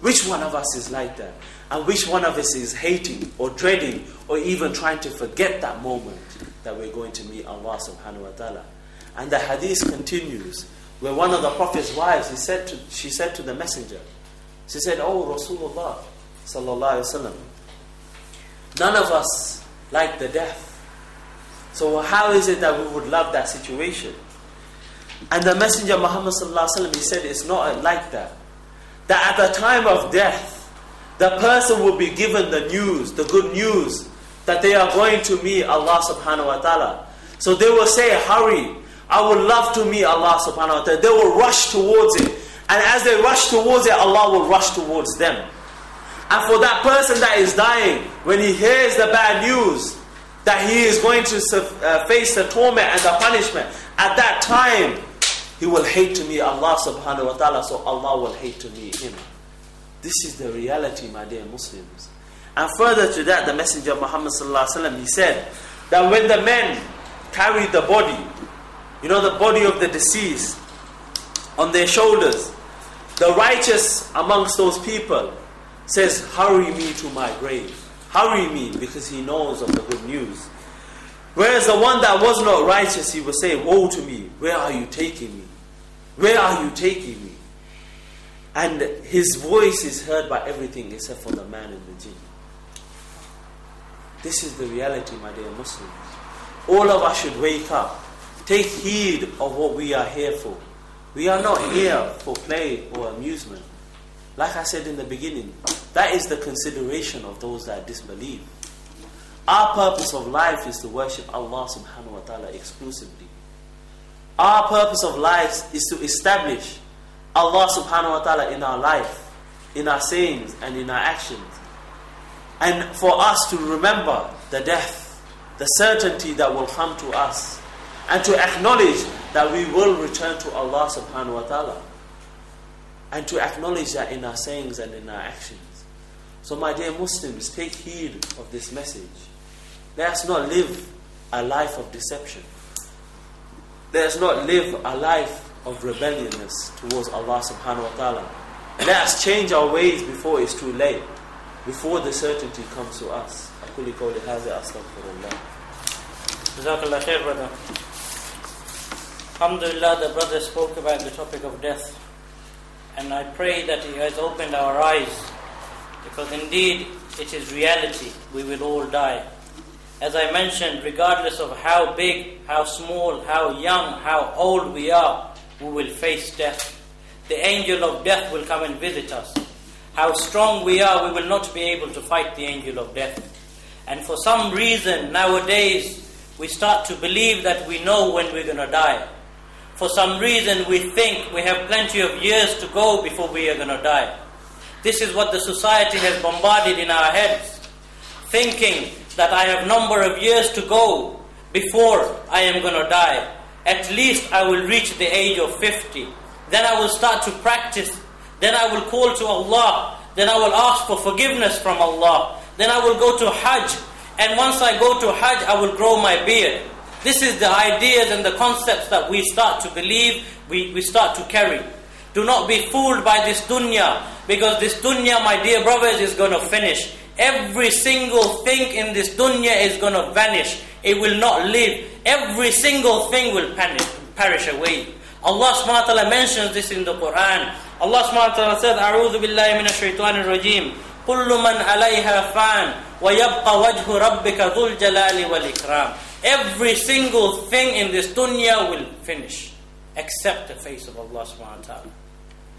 S2: Which one of us is like that? And which one of us is hating or dreading or even trying to forget that moment that we're going to meet Allah subhanahu wa ta'ala? And the hadith continues where one of the Prophet's wives he said to, she said to the messenger, she said, Oh Rasulullah sallallahu wasallam, none of us like the death. So how is it that we would love that situation? And the Messenger Muhammad sallallahu wasallam he said it's not like that. That at the time of death, the person will be given the news, the good news, that they are going to meet Allah subhanahu wa ta'ala. So they will say, Hurry, I would love to meet Allah subhanahu wa ta'ala. They will rush towards it. And as they rush towards it, Allah will rush towards them. And for that person that is dying, when he hears the bad news, that he is going to uh, face the torment and the punishment, at that time, he will hate to me Allah subhanahu wa ta'ala, so Allah will hate to me him. This is the reality, my dear Muslims. And further to that, the Messenger of Muhammad sallallahu alaihi wasallam, he said that when the men carried the body, you know, the body of the deceased on their shoulders, the righteous amongst those people says, Hurry me to my grave. Hurry me because he knows of the good news. Whereas the one that was not righteous, he would say, Woe to me, where are you taking me? Where are you taking me? And his voice is heard by everything except for the man and the jinn. This is the reality, my dear Muslims. All of us should wake up. Take heed of what we are here for. We are not here for play or amusement. Like I said in the beginning, that is the consideration of those that disbelieve. Our purpose of life is to worship Allah subhanahu wa ta'ala exclusively. Our purpose of life is to establish Allah subhanahu wa ta'ala in our life, in our sayings and in our actions. And for us to remember the death, the certainty that will come to us, and to acknowledge that we will return to Allah subhanahu wa ta'ala. And to acknowledge that in our sayings and in our actions. So, my dear Muslims, take heed of this message. Let us not live a life of deception. Let us not live a life of rebelliousness towards Allah subhanahu wa ta'ala. Let us change our ways before it's too late, before the certainty comes to us. أقول قولي هذا أستغفر الله.
S1: جزاك الله خير brother. Alhamdulillah the brother spoke about the topic of death. And I pray that he has opened our eyes because indeed it is reality. We will all die as I mentioned, regardless of how big, how small, how young, how old we are, we will face death. The angel of death will come and visit us. How strong we are, we will not be able to fight the angel of death. And for some reason, nowadays, we start to believe that we know when we're going to die. For some reason, we think we have plenty of years to go before we are going to die. This is what the society has bombarded in our heads, thinking that I have a number of years to go before I am going to die. At least I will reach the age of 50. Then I will start to practice. Then I will call to Allah. Then I will ask for forgiveness from Allah. Then I will go to Hajj. And once I go to Hajj, I will grow my beard. This is the ideas and the concepts that we start to believe, we, we start to carry. Do not be fooled by this dunya, because this dunya, my dear brothers, is going to finish. Every single thing in this dunya is going to vanish. It will not live. Every single thing will panic, perish away. Allah subhanahu wa ta'ala mentions this in the Quran. Allah subhanahu wa ta'ala said, أعوذ بالله من الشيطان الرجيم كل من عليها فان ويبقى وجه ربك ذو الجلال والإكرام Every single thing in this dunya will finish except the face of Allah subhanahu wa ta'ala.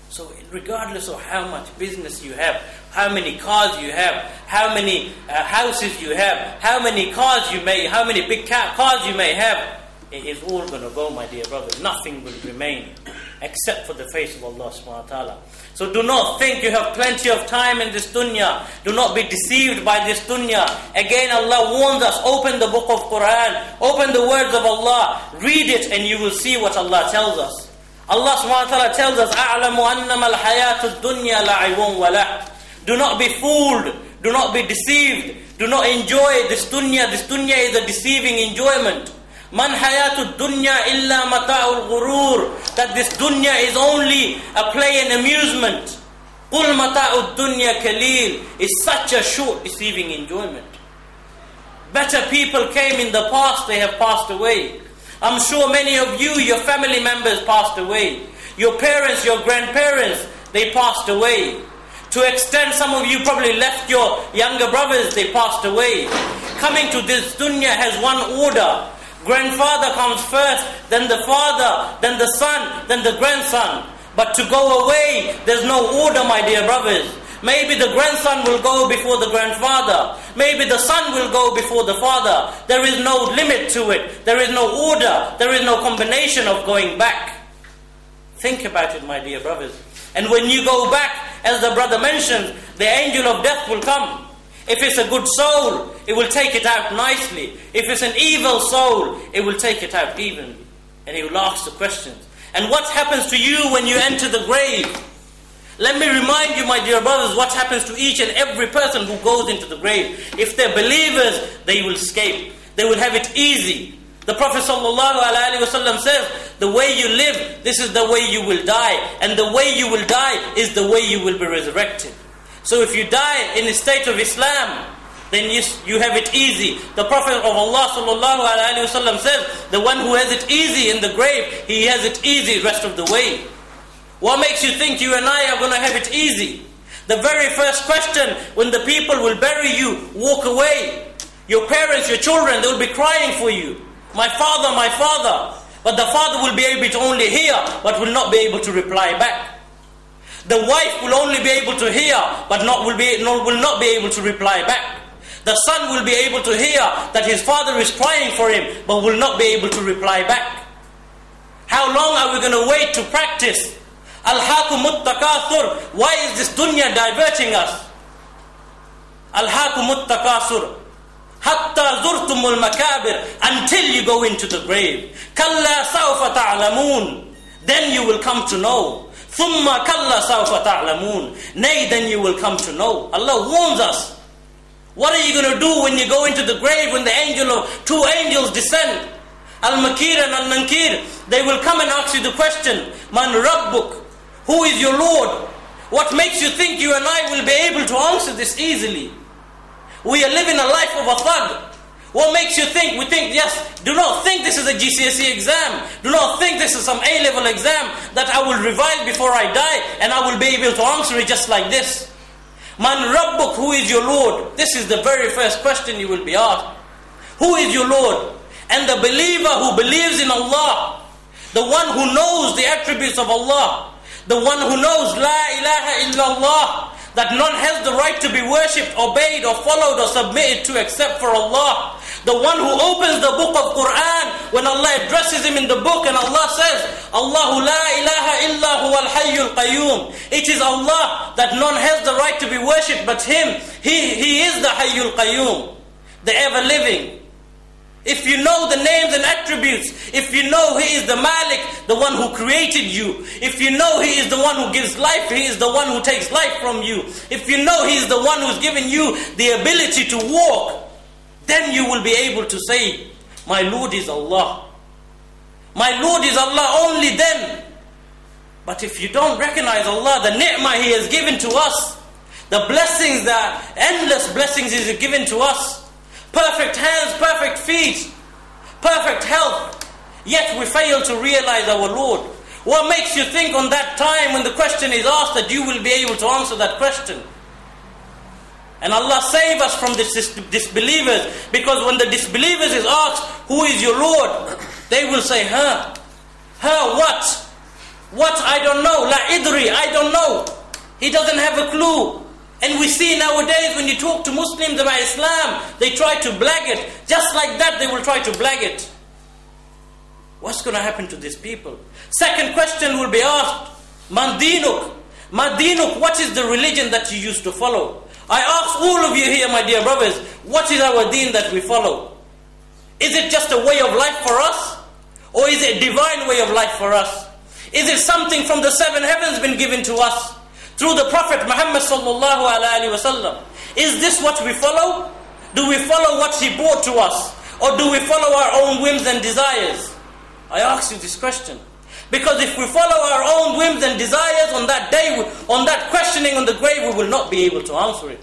S1: So, regardless of how much business you have, how many cars you have, how many uh, houses you have, how many cars you may, how many big cars you may have, it is all going to go, my dear brother. Nothing will remain except for the face of Allah subhanahu wa ta'ala. So do not think you have plenty of time in this dunya. Do not be deceived by this dunya. Again, Allah warns us, open the book of Quran, open the words of Allah, read it and you will see what Allah tells us. Allah subhanahu wa ta'ala tells us, أَعْلَمُ أَنَّمَا الْحَيَاةُ الدُّنْيَا لَعِبٌ وَلَهْ Do not be fooled. Do not be deceived. Do not enjoy this dunya. This dunya is a deceiving enjoyment. Man hayatu dunya illa mata'ul ghurur. That this dunya is only a play and amusement. Qul mata'ud dunya kalil. is such a short deceiving enjoyment. Better people came in the past, they have passed away. I'm sure many of you, your family members passed away. Your parents, your grandparents, they passed away. To extend, some of you probably left your younger brothers, they passed away. Coming to this dunya has one order. Grandfather comes first, then the father, then the son, then the grandson. But to go away, there's no order, my dear brothers. Maybe the grandson will go before the grandfather. Maybe the son will go before the father. There is no limit to it. There is no order. There is no combination of going back. Think about it, my dear brothers. And when you go back, as the brother mentioned, the angel of death will come. If it's a good soul, it will take it out nicely. If it's an evil soul, it will take it out evenly. And he will ask the questions. And what happens to you when you enter the grave? Let me remind you, my dear brothers, what happens to each and every person who goes into the grave. If they're believers, they will escape. They will have it easy. The Prophet ﷺ says, the way you live, this is the way you will die. And the way you will die is the way you will be resurrected. So if you die in the state of Islam, then you, you have it easy. The Prophet of Allah ﷺ says, the one who has it easy in the grave, he has it easy rest of the way. What makes you think you and I are going to have it easy? The very first question when the people will bury you, walk away. Your parents, your children, they will be crying for you. My father, my father. But the father will be able to only hear, but will not be able to reply back. The wife will only be able to hear, but not will, be, not, will not be able to reply back. The son will be able to hear that his father is crying for him, but will not be able to reply back. How long are we going to wait to practice? Al-hakumut takathur. Why is this dunya diverting us? Al-hakumut takathur. Hatta zurtumul makabir until you go into the grave. Kalla sawfa ta'lamun. Then you will come to know. Thumma kalla sawfa ta'lamun. Nay, then you will come to know. Allah warns us. What are you going to do when you go into the grave when the angel of two angels descend? Al-Makir and Al-Nankir. They will come and ask you the question, Man Rabbuk. Who is your Lord? What makes you think you and I will be able to answer this easily? We are living a life of a thug. What makes you think? We think, yes, do not think this is a GCSE exam. Do not think this is some A level exam that I will revise before I die and I will be able to answer it just like this. Man Rabbuk, who is your Lord? This is the very first question you will be asked. Who is your Lord? And the believer who believes in Allah, the one who knows the attributes of Allah, the one who knows La ilaha illallah, that none has the right to be worshipped, obeyed, or followed, or submitted to except for Allah. The one who opens the book of Quran when Allah addresses him in the book and Allah says, Allahu la ilaha illa huwa al qayyum. It is Allah that none has the right to be worshipped but Him. He, he is the hayyul qayyum, the ever living. If you know the names and attributes, if you know He is the Malik, the one who created you, if you know He is the one who gives life, He is the one who takes life from you, if you know He is the one who's given you the ability to walk, then you will be able to say, My Lord is Allah. My Lord is Allah only then. But if you don't recognize Allah, the ni'mah He has given to us, the blessings, the endless blessings He has given to us, perfect hands, perfect feet, perfect health, yet we fail to realize our Lord. What makes you think on that time when the question is asked that you will be able to answer that question? And Allah save us from this disbelievers because when the disbelievers is asked, Who is your Lord? *coughs* They will say, Huh? Huh? What? What? I don't know. La idri, I don't know. He doesn't have a clue. And we see nowadays when you talk to Muslims about Islam, they try to blag it. Just like that, they will try to blag it. What's going to happen to these people? Second question will be asked Man Dinuk. Mandinuk, what is the religion that you used to follow? I ask all of you here, my dear brothers, what is our deen that we follow? Is it just a way of life for us? Or is it a divine way of life for us? Is it something from the seven heavens been given to us? through the Prophet Muhammad sallallahu alaihi wasallam. Is this what we follow? Do we follow what He brought to us? Or do we follow our own whims and desires? I ask you this question. Because if we follow our own whims and desires on that day, on that questioning on the grave, we will not be able to answer it.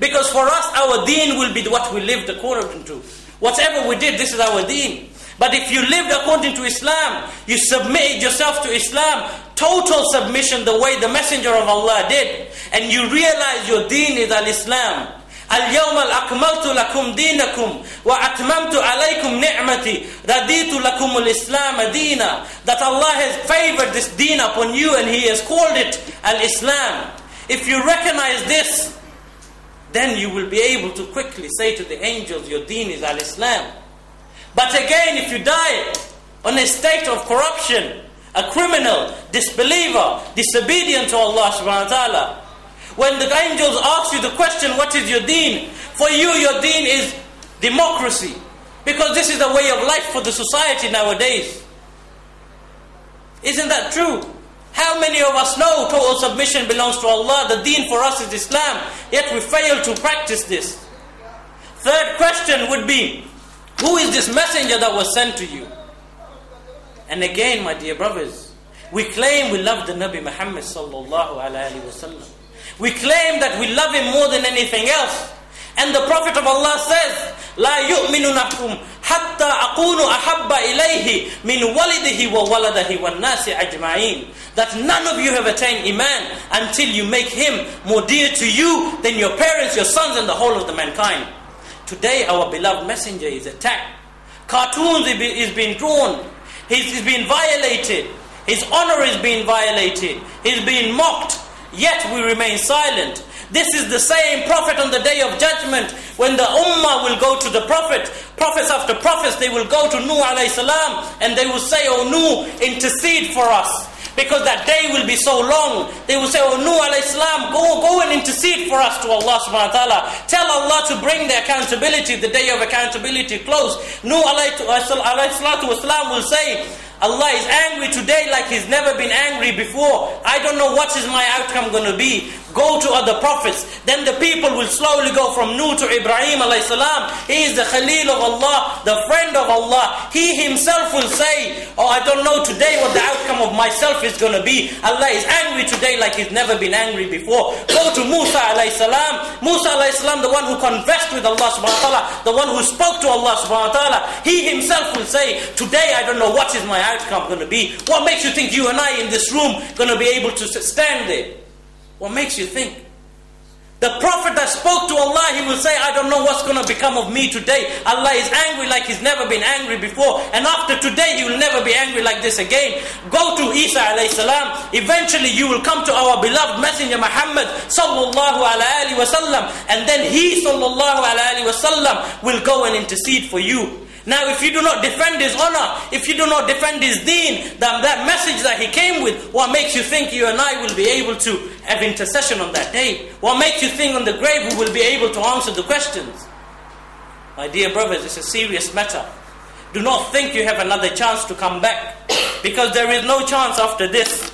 S1: Because for us, our deen will be what we lived according to. Whatever we did, this is our deen. But if you lived according to Islam, you submitted yourself to Islam, total submission the way the Messenger of Allah did, and you realize your deen is Al-yawma akmaltu lakum dinakum wa atmamtu alaykum ni'mati raditu lakum al-islam adina. That Allah has favored this deen upon you and He has called it al-Islam. If you recognize this, then you will be able to quickly say to the angels, your deen is al-Islam. But again, if you die on a state of corruption, a criminal, disbeliever, disobedient to Allah subhanahu wa ta'ala, when the angels ask you the question, what is your deen? For you, your deen is democracy. Because this is the way of life for the society nowadays. Isn't that true? How many of us know total submission belongs to Allah? The deen for us is Islam, yet we fail to practice this. Third question would be Who is this messenger that was sent to you? And again, my dear brothers, we claim we love the Nabi Muhammad sallallahu alayhi wa sallam. We claim that we love him more than anything else. And the Prophet of Allah says, لا يؤمن نحكم حتى أكون أحب إليه من ولده وولده والناس أجمعين That none of you have attained Iman until you make him more dear to you than your parents, your sons and the whole of the mankind. Today our beloved messenger is attacked. Cartoons is being drawn. He's being violated. His honor is being violated. He's being mocked. Yet we remain silent. This is the same prophet on the day of judgment when the ummah will go to the prophet. Prophets after prophets, they will go to Nuh alayhi salam and they will say, Oh Nuh, intercede for us. Because that day will be so long. They will say, Oh Nuh alayhi salam, go, go and intercede for us to Allah subhanahu wa ta'ala. Tell Allah to bring the accountability, the day of accountability close. Nuh alayhi salatu wasalam will say, Allah is angry today like He's never been angry before. I don't know what is my outcome going to be. Go to other prophets. Then the people will slowly go from Nuh to Ibrahim salam. He is the Khalil of Allah, the friend of Allah. He himself will say, Oh, I don't know today what the outcome of myself is going to be. Allah is angry today like He's never been angry before. Go to Musa salam. Musa salam, the one who confessed with Allah subhanahu wa ta'ala, the one who spoke to Allah subhanahu wa ta'ala. He himself will say, Today I don't know what is my outcome going to be. What makes you think you and I in this room going to be able to stand there? What makes you think? The prophet that spoke to Allah, he will say, I don't know what's going to become of me today. Allah is angry like he's never been angry before. And after today, he will never be angry like this again. Go to Isa alayhi salam. Eventually, you will come to our beloved messenger Muhammad sallallahu alayhi wasallam. And then he sallallahu alayhi wasallam will go and intercede for you. Now, if you do not defend his honor, if you do not defend his deen, then that message that he came with, what makes you think you and I will be able to have intercession on that day? What makes you think on the grave we will be able to answer the questions? My dear brothers, it's a serious matter. Do not think you have another chance to come back, *coughs* because there is no chance after this.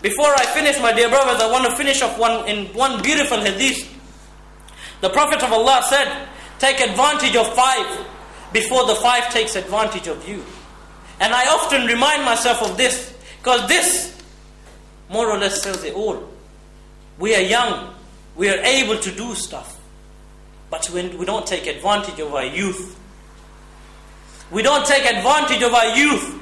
S1: Before I finish, my dear brothers, I want to finish off one in one beautiful hadith. The Prophet of Allah said, Take advantage of five before the five takes advantage of you. And I often remind myself of this because this more or less tells it all. We are young, we are able to do stuff, but when we don't take advantage of our youth. We don't take advantage of our youth.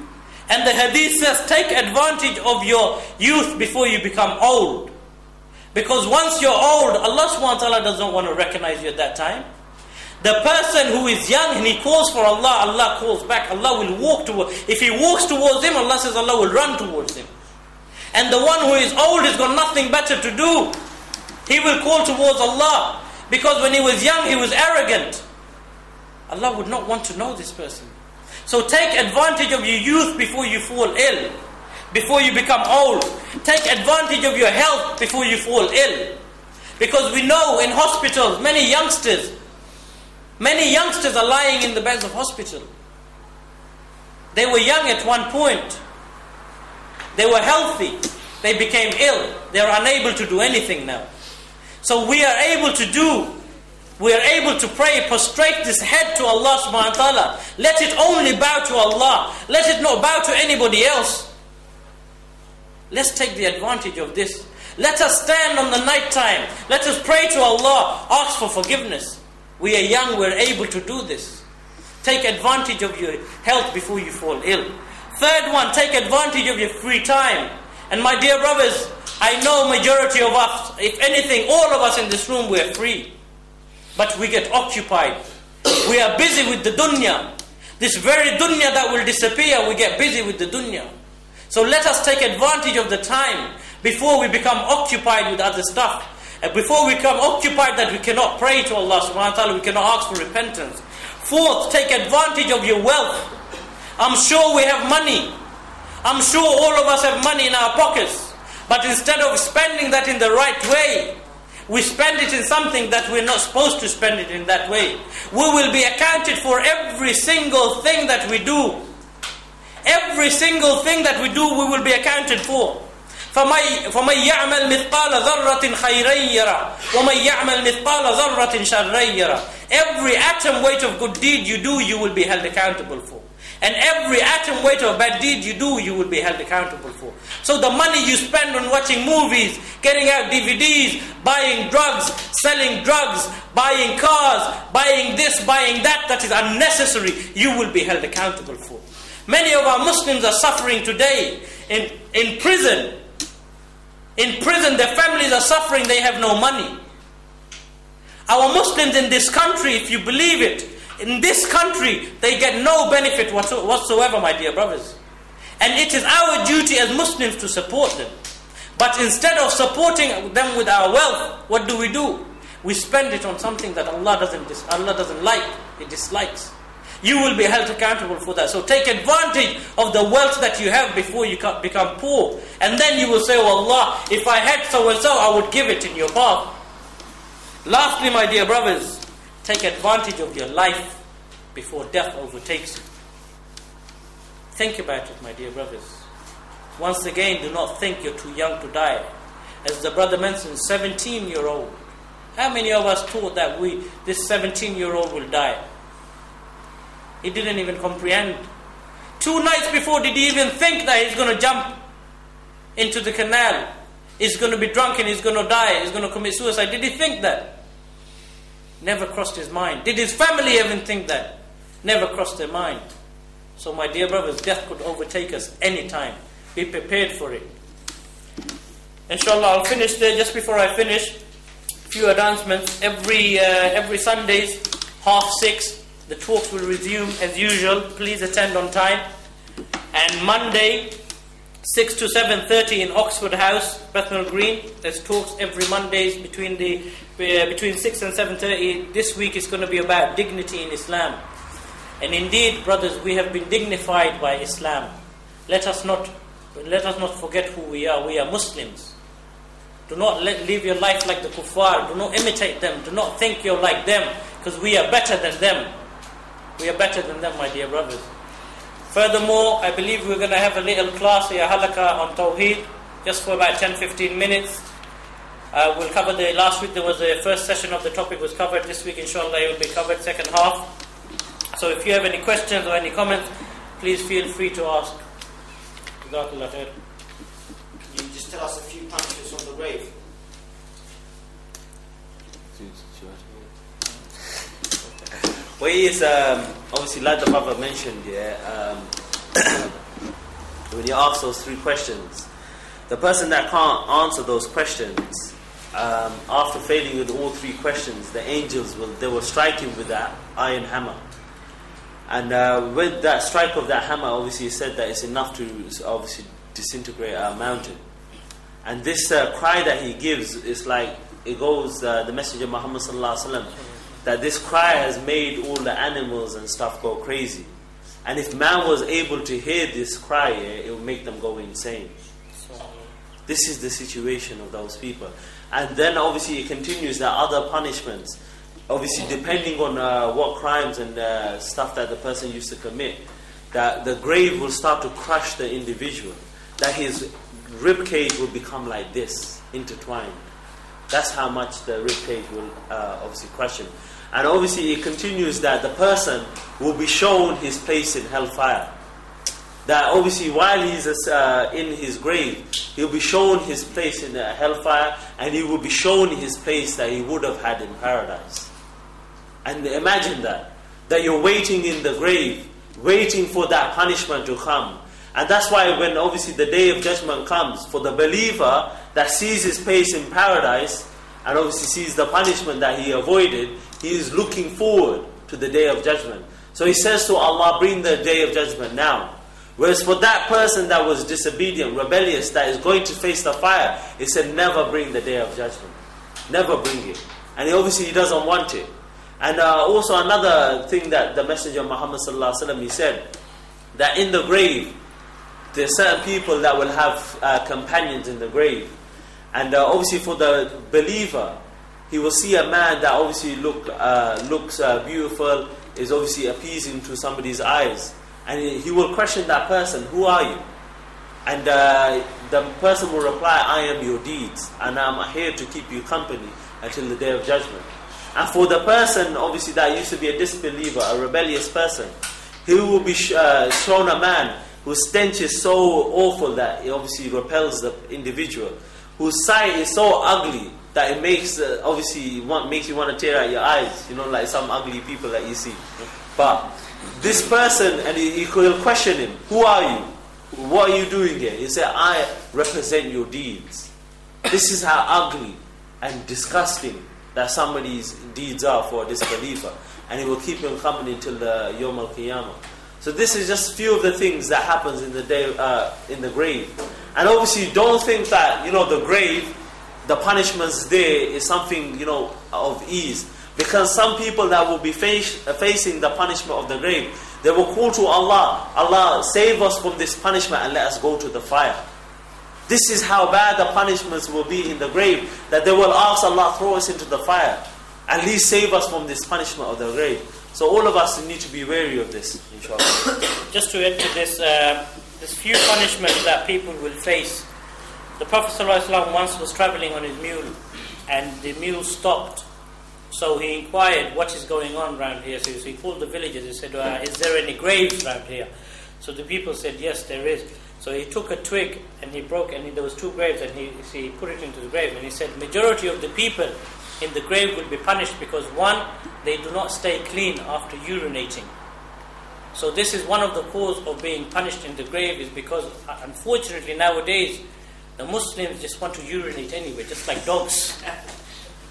S1: And the hadith says, take advantage of your youth before you become old. Because once you're old, Allah subhanahu wa ta'ala doesn't want to recognize you at that time. The person who is young and he calls for Allah, Allah calls back. Allah will walk towards. If he walks towards him, Allah says Allah will run towards him. And the one who is old has got nothing better to do. He will call towards Allah. Because when he was young, he was arrogant. Allah would not want to know this person. So take advantage of your youth before you fall ill. Before you become old. Take advantage of your health before you fall ill. Because we know in hospitals, many youngsters, Many youngsters are lying in the beds of hospital. They were young at one point. They were healthy. They became ill. They are unable to do anything now. So we are able to do we are able to pray, prostrate this head to Allah subhanahu wa ta'ala. Let it only bow to Allah. Let it not bow to anybody else. Let's take the advantage of this. Let us stand on the night time. Let us pray to Allah, ask for forgiveness. We are young, we're able to do this. Take advantage of your health before you fall ill. Third one, take advantage of your free time. And my dear brothers, I know majority of us, if anything, all of us in this room, we're free. But we get occupied. We are busy with the dunya. This very dunya that will disappear, we get busy with the dunya. So let us take advantage of the time before we become occupied with other stuff. And before we become occupied that we cannot pray to Allah subhanahu wa ta'ala, we cannot ask for repentance. Fourth, take advantage of your wealth. I'm sure we have money. I'm sure all of us have money in our pockets. But instead of spending that in the right way, we spend it in something that we're not supposed to spend it in that way. We will be accounted for every single thing that we do. Every single thing that we do, we will be accounted for. فمن يعمل مثقال ذرة خيرا يرى ومن يعمل مثقال ذرة شرا يرى Every atom weight of good deed you do, you will be held accountable for. And every atom weight of bad deed you do, you will be held accountable for. So the money you spend on watching movies, getting out DVDs, buying drugs, selling drugs, buying cars, buying this, buying that, that is unnecessary, you will be held accountable for. Many of our Muslims are suffering today in, in prison. in prison, their families are suffering, they have no money. Our Muslims in this country, if you believe it, in this country, they get no benefit whatsoever, my dear brothers. And it is our duty as Muslims to support them. But instead of supporting them with our wealth, what do we do? We spend it on something that Allah doesn't, Allah doesn't like, He dislikes. You will be held accountable for that. So take advantage of the wealth that you have before you become poor. And then you will say, oh Allah, if I had so and so, I would give it in your path. Lastly, my dear brothers, take advantage of your life before death overtakes you. Think about it, my dear brothers. Once again, do not think you're too young to die. As the brother mentioned, 17 year old. How many of us thought that we, this 17 year old will die? He didn't even comprehend. Two nights before, did he even think that he's going to jump into the canal? He's going to be drunk and he's going to die. He's going to commit suicide. Did he think that? Never crossed his mind. Did his family even think that? Never crossed their mind. So, my dear brothers, death could overtake us anytime. Be prepared for it. Inshallah, I'll finish there. Just before I finish, few announcements. Every uh, every Sundays, half six, the talks will resume as usual. Please attend on time. And Monday, 6 to 7.30 in Oxford House, Bethnal Green. There's talks every Mondays between, the, uh, between 6 and 7.30. This week is going to be about dignity in Islam. And indeed, brothers, we have been dignified by Islam. Let us not, let us not forget who we are. We are Muslims. Do not let, live your life like the kuffar. Do not imitate them. Do not think you're like them because we are better than them. We are better than them, my dear brothers. Furthermore, I believe we're going to have a little class here, halaqa on Tawheed, just for about 10-15 minutes. Uh, we'll cover the last week. There was the first session of the topic was covered. This week, inshallah, it will be covered second half. So, if you have any questions or any comments, please feel free to ask.
S3: Can you just tell us a few punches on the grave?
S2: Well, is um, obviously, like the brother mentioned, yeah, um, *coughs* when you ask those three questions, the person that can't answer those questions, um, after failing with all three questions, the angels will they will strike him with that iron hammer. And uh, with that strike of that hammer, obviously, he said that it's enough to obviously disintegrate a mountain. And this uh, cry that he gives is like it goes. Uh, the Messenger Muhammad sallallahu alaihi wasallam that this cry has made all the animals and stuff go crazy. And if man was able to hear this cry, it would make them go insane. This is the situation of those people. And then obviously it continues that other punishments, obviously depending on uh, what crimes and uh, stuff that the person used to commit, that the grave will start to crush the individual, that his rib cage will become like this, intertwined That's how much the rib cage will uh, obviously crush him. And obviously, it continues that the person will be shown his place in hellfire. That obviously, while he's uh, in his grave, he'll be shown his place in hellfire, and he will be shown his place that he would have had in paradise. And imagine that that you're waiting in the grave, waiting for that punishment to come. And that's why, when obviously the day of judgment comes, for the believer that sees his place in paradise and obviously sees the punishment that he avoided, he is looking forward to the day of judgment. So he says to Allah, Bring the day of judgment now. Whereas for that person that was disobedient, rebellious, that is going to face the fire, he said, Never bring the day of judgment. Never bring it. And he obviously he doesn't want it. And uh, also another thing that the Messenger of Muhammad he said that in the grave there are certain people that will have uh, companions in the grave, and uh, obviously for the believer, he will see a man that obviously look uh, looks uh, beautiful, is obviously appeasing to somebody's eyes, and he will question that person, "Who are you?" And uh, the person will reply, "I am your deeds, and I'm here to keep you company until the day of judgment." And for the person, obviously, that used to be a disbeliever, a rebellious person, he will be uh, shown a man whose stench is so awful that it obviously repels the individual, whose sight is so ugly that it makes uh, obviously want, makes you want to tear out your eyes. You know, like some ugly people that you see. But this person, and he, he will question him, "Who are you? What are you doing here?" He said, "I represent your deeds." This is how ugly and disgusting that somebody's deeds are for a disbeliever. And it will keep him company until the Yom Al Qiyamah. So this is just a few of the things that happens in the day uh, in the grave. And obviously don't think that, you know, the grave, the punishments there is something, you know, of ease. Because some people that will be face, uh, facing the punishment of the grave, they will call to Allah, Allah save us from this punishment and let us go to the fire. This is how bad the punishments will be in the grave, that they will ask Allah, throw us into the fire. At least save us from this punishment of the grave. So all of us need to be wary of this, inshallah. *coughs*
S1: Just to add to this, uh, few punishments that people will face. The Prophet ﷺ once was traveling on his mule, and the mule stopped. So he inquired, what is going on around here? So he called the villagers, he said, uh, is there any graves around here? So the people said, yes, there is. So he took a twig and he broke, and there was two graves, and he, he put it into the grave, and he said, majority of the people in the grave will be punished because one, they do not stay clean after urinating. So this is one of the cause of being punished in the grave is because uh, unfortunately nowadays the Muslims just want to urinate anyway, just like dogs.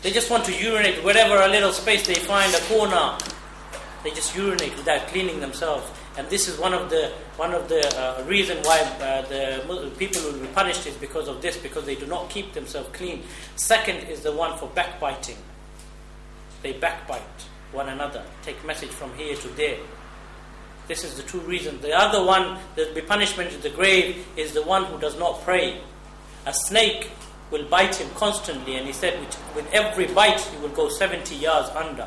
S1: They just want to urinate wherever a little space they find a corner. They just urinate without cleaning themselves and this is one of the one of the uh, reason why uh, the people will be punished is because of this because they do not keep themselves clean. Second is the one for backbiting. They backbite one another, take message from here to there. This is the true reason. The other one be punishment in the grave is the one who does not pray. A snake will bite him constantly, and he said, with, every bite, he will go 70 yards under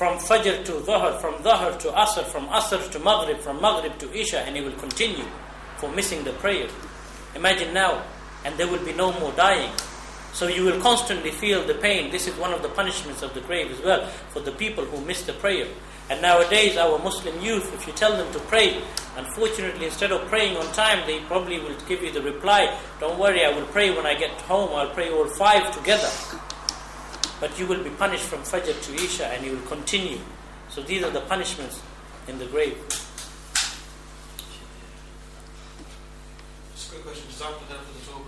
S1: from Fajr to Dhuhr, from Dhuhr to Asr, from Asr to Maghrib, from Maghrib to Isha, and he will continue for missing the prayer. Imagine now, and there will be no more dying. So you will constantly feel the pain. This is one of the punishments of the grave as well for the people who miss the prayer. And nowadays, our Muslim youth, if you tell them to pray, unfortunately, instead of praying on time, they probably will give you the reply, Don't worry, I will pray when I get home, I'll pray all five together. But you will be punished from Fajr to Isha and you will continue. So these are the punishments in the grave.
S4: Just a quick question. Jazakallah for the talk.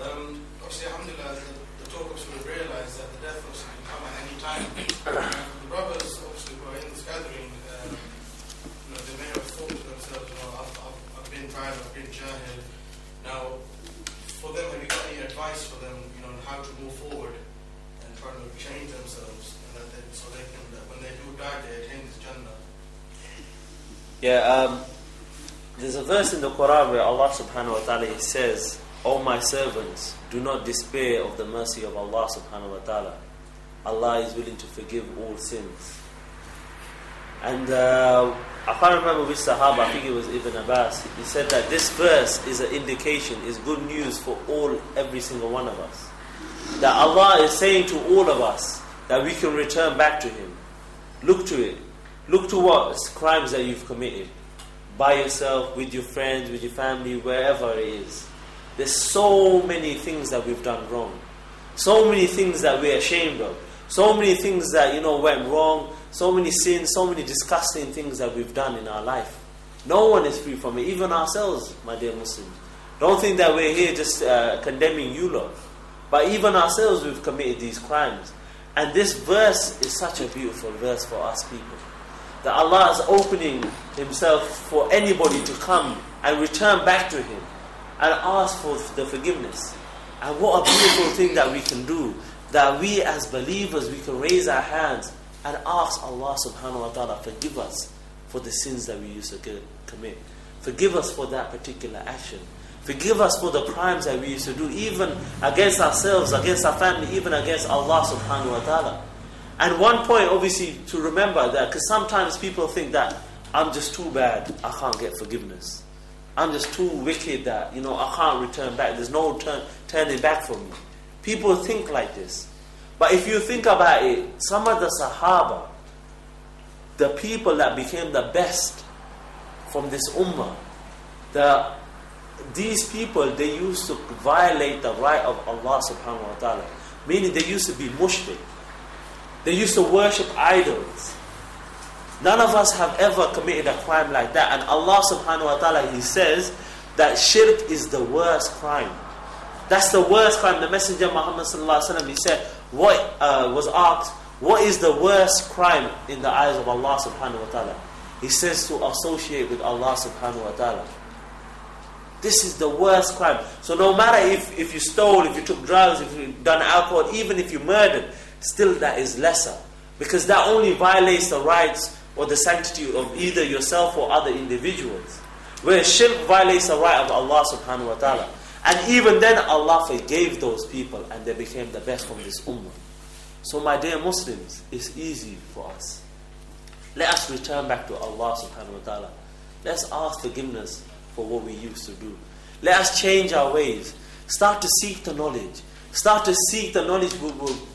S4: Um, obviously, alhamdulillah, the, the talk obviously realized that the death obviously can come at any time. *coughs* the brothers gathering, um, you know, they may have thought to themselves, you know, I've, I've, I've been bad, I've been jahil. Now, for them, have you got any advice for them, you know, on how to move forward? and try to change themselves, and that they, so they can, that when they do die, they attain this Jannah.
S2: Yeah, um, there's a verse in the Quran where Allah subhanahu wa ta'ala says, O my servants, do not despair of the mercy of Allah subhanahu wa ta'ala. Allah is willing to forgive all sins. And uh, I can't remember which Sahaba, I think it was Ibn Abbas, he said that this verse is an indication, is good news for all, every single one of us. that Allah is saying to all of us that we can return back to Him. Look to it. Look to what crimes that you've committed by yourself, with your friends, with your family, wherever it is. There's so many things that we've done wrong. So many things that we're ashamed of. So many things that, you know, went wrong. So many sins, so many disgusting things that we've done in our life. No one is free from it, even ourselves, my dear Muslims. Don't think that we're here just uh, condemning you lot. But even ourselves, we've committed these crimes. And this verse is such a beautiful verse for us people. That Allah is opening Himself for anybody to come and return back to Him and ask for the forgiveness. And what a beautiful thing that we can do. That we as believers, we can raise our hands and ask Allah subhanahu wa ta'ala, forgive us for the sins that we used to commit. Forgive us for that particular action. Forgive us for the crimes that we used to do, even against ourselves, against our family, even against Allah subhanahu wa ta'ala. And one point, obviously, to remember that, because sometimes people think that I'm just too bad, I can't get forgiveness. I'm just too wicked that, you know, I can't return back. There's no turn, turning back for me. People think like this. But if you think about it, some of the Sahaba, the people that became the best from this ummah, the these people, they used to violate the right of Allah subhanahu wa ta'ala. Meaning they used to be mushrik. They used to worship idols. None of us have ever committed a crime like that. And Allah subhanahu wa ta'ala, He says that shirk is the worst crime. That's the worst crime. The Messenger Muhammad wasallam, he said, what uh, was asked, what is the worst crime in the eyes of Allah subhanahu wa ta'ala? He says to associate with Allah subhanahu wa ta'ala. This is the worst crime. So no matter if, if you stole, if you took drugs, if you done alcohol, even if you murdered, still that is lesser. Because that only violates the rights or the sanctity of either yourself or other individuals. Whereas shirk violates the right of Allah subhanahu wa ta'ala. And even then Allah forgave those people and they became the best from this ummah. So my dear Muslims, it's easy for us. Let us return back to Allah subhanahu wa ta'ala. Let's ask forgiveness for what we used to do. Let us change our ways. Start to seek the knowledge. Start to seek the knowledge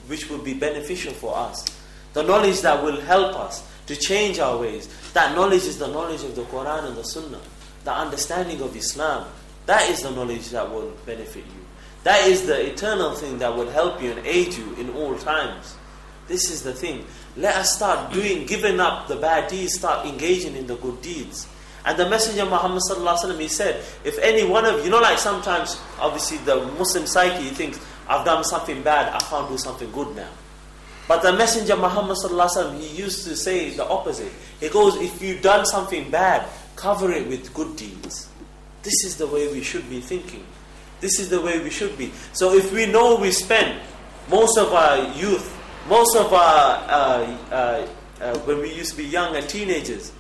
S2: which will be beneficial for us. The knowledge that will help us to change our ways. That knowledge is the knowledge of the Quran and the Sunnah. The understanding of Islam. That is the knowledge that will benefit you. That is the eternal thing that will help you and aid you in all times. This is the thing. Let us start doing, giving up the bad deeds, start engaging in the good deeds. And the Messenger Muhammad sallallahu he said, if any one of you know, like sometimes, obviously the Muslim psyche thinks, I've done something bad, I can't do something good now. But the Messenger Muhammad sallallahu he used to say the opposite. He goes, if you've done something bad, cover it with good deeds. This is the way we should be thinking. This is the way we should be. So if we know we spend most of our youth, most of our, uh, uh, uh, when we used to be young and teenagers,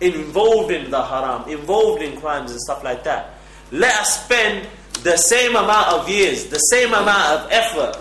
S2: involved in the haram, involved in crimes and stuff like that. Let us spend the same amount of years, the same amount of effort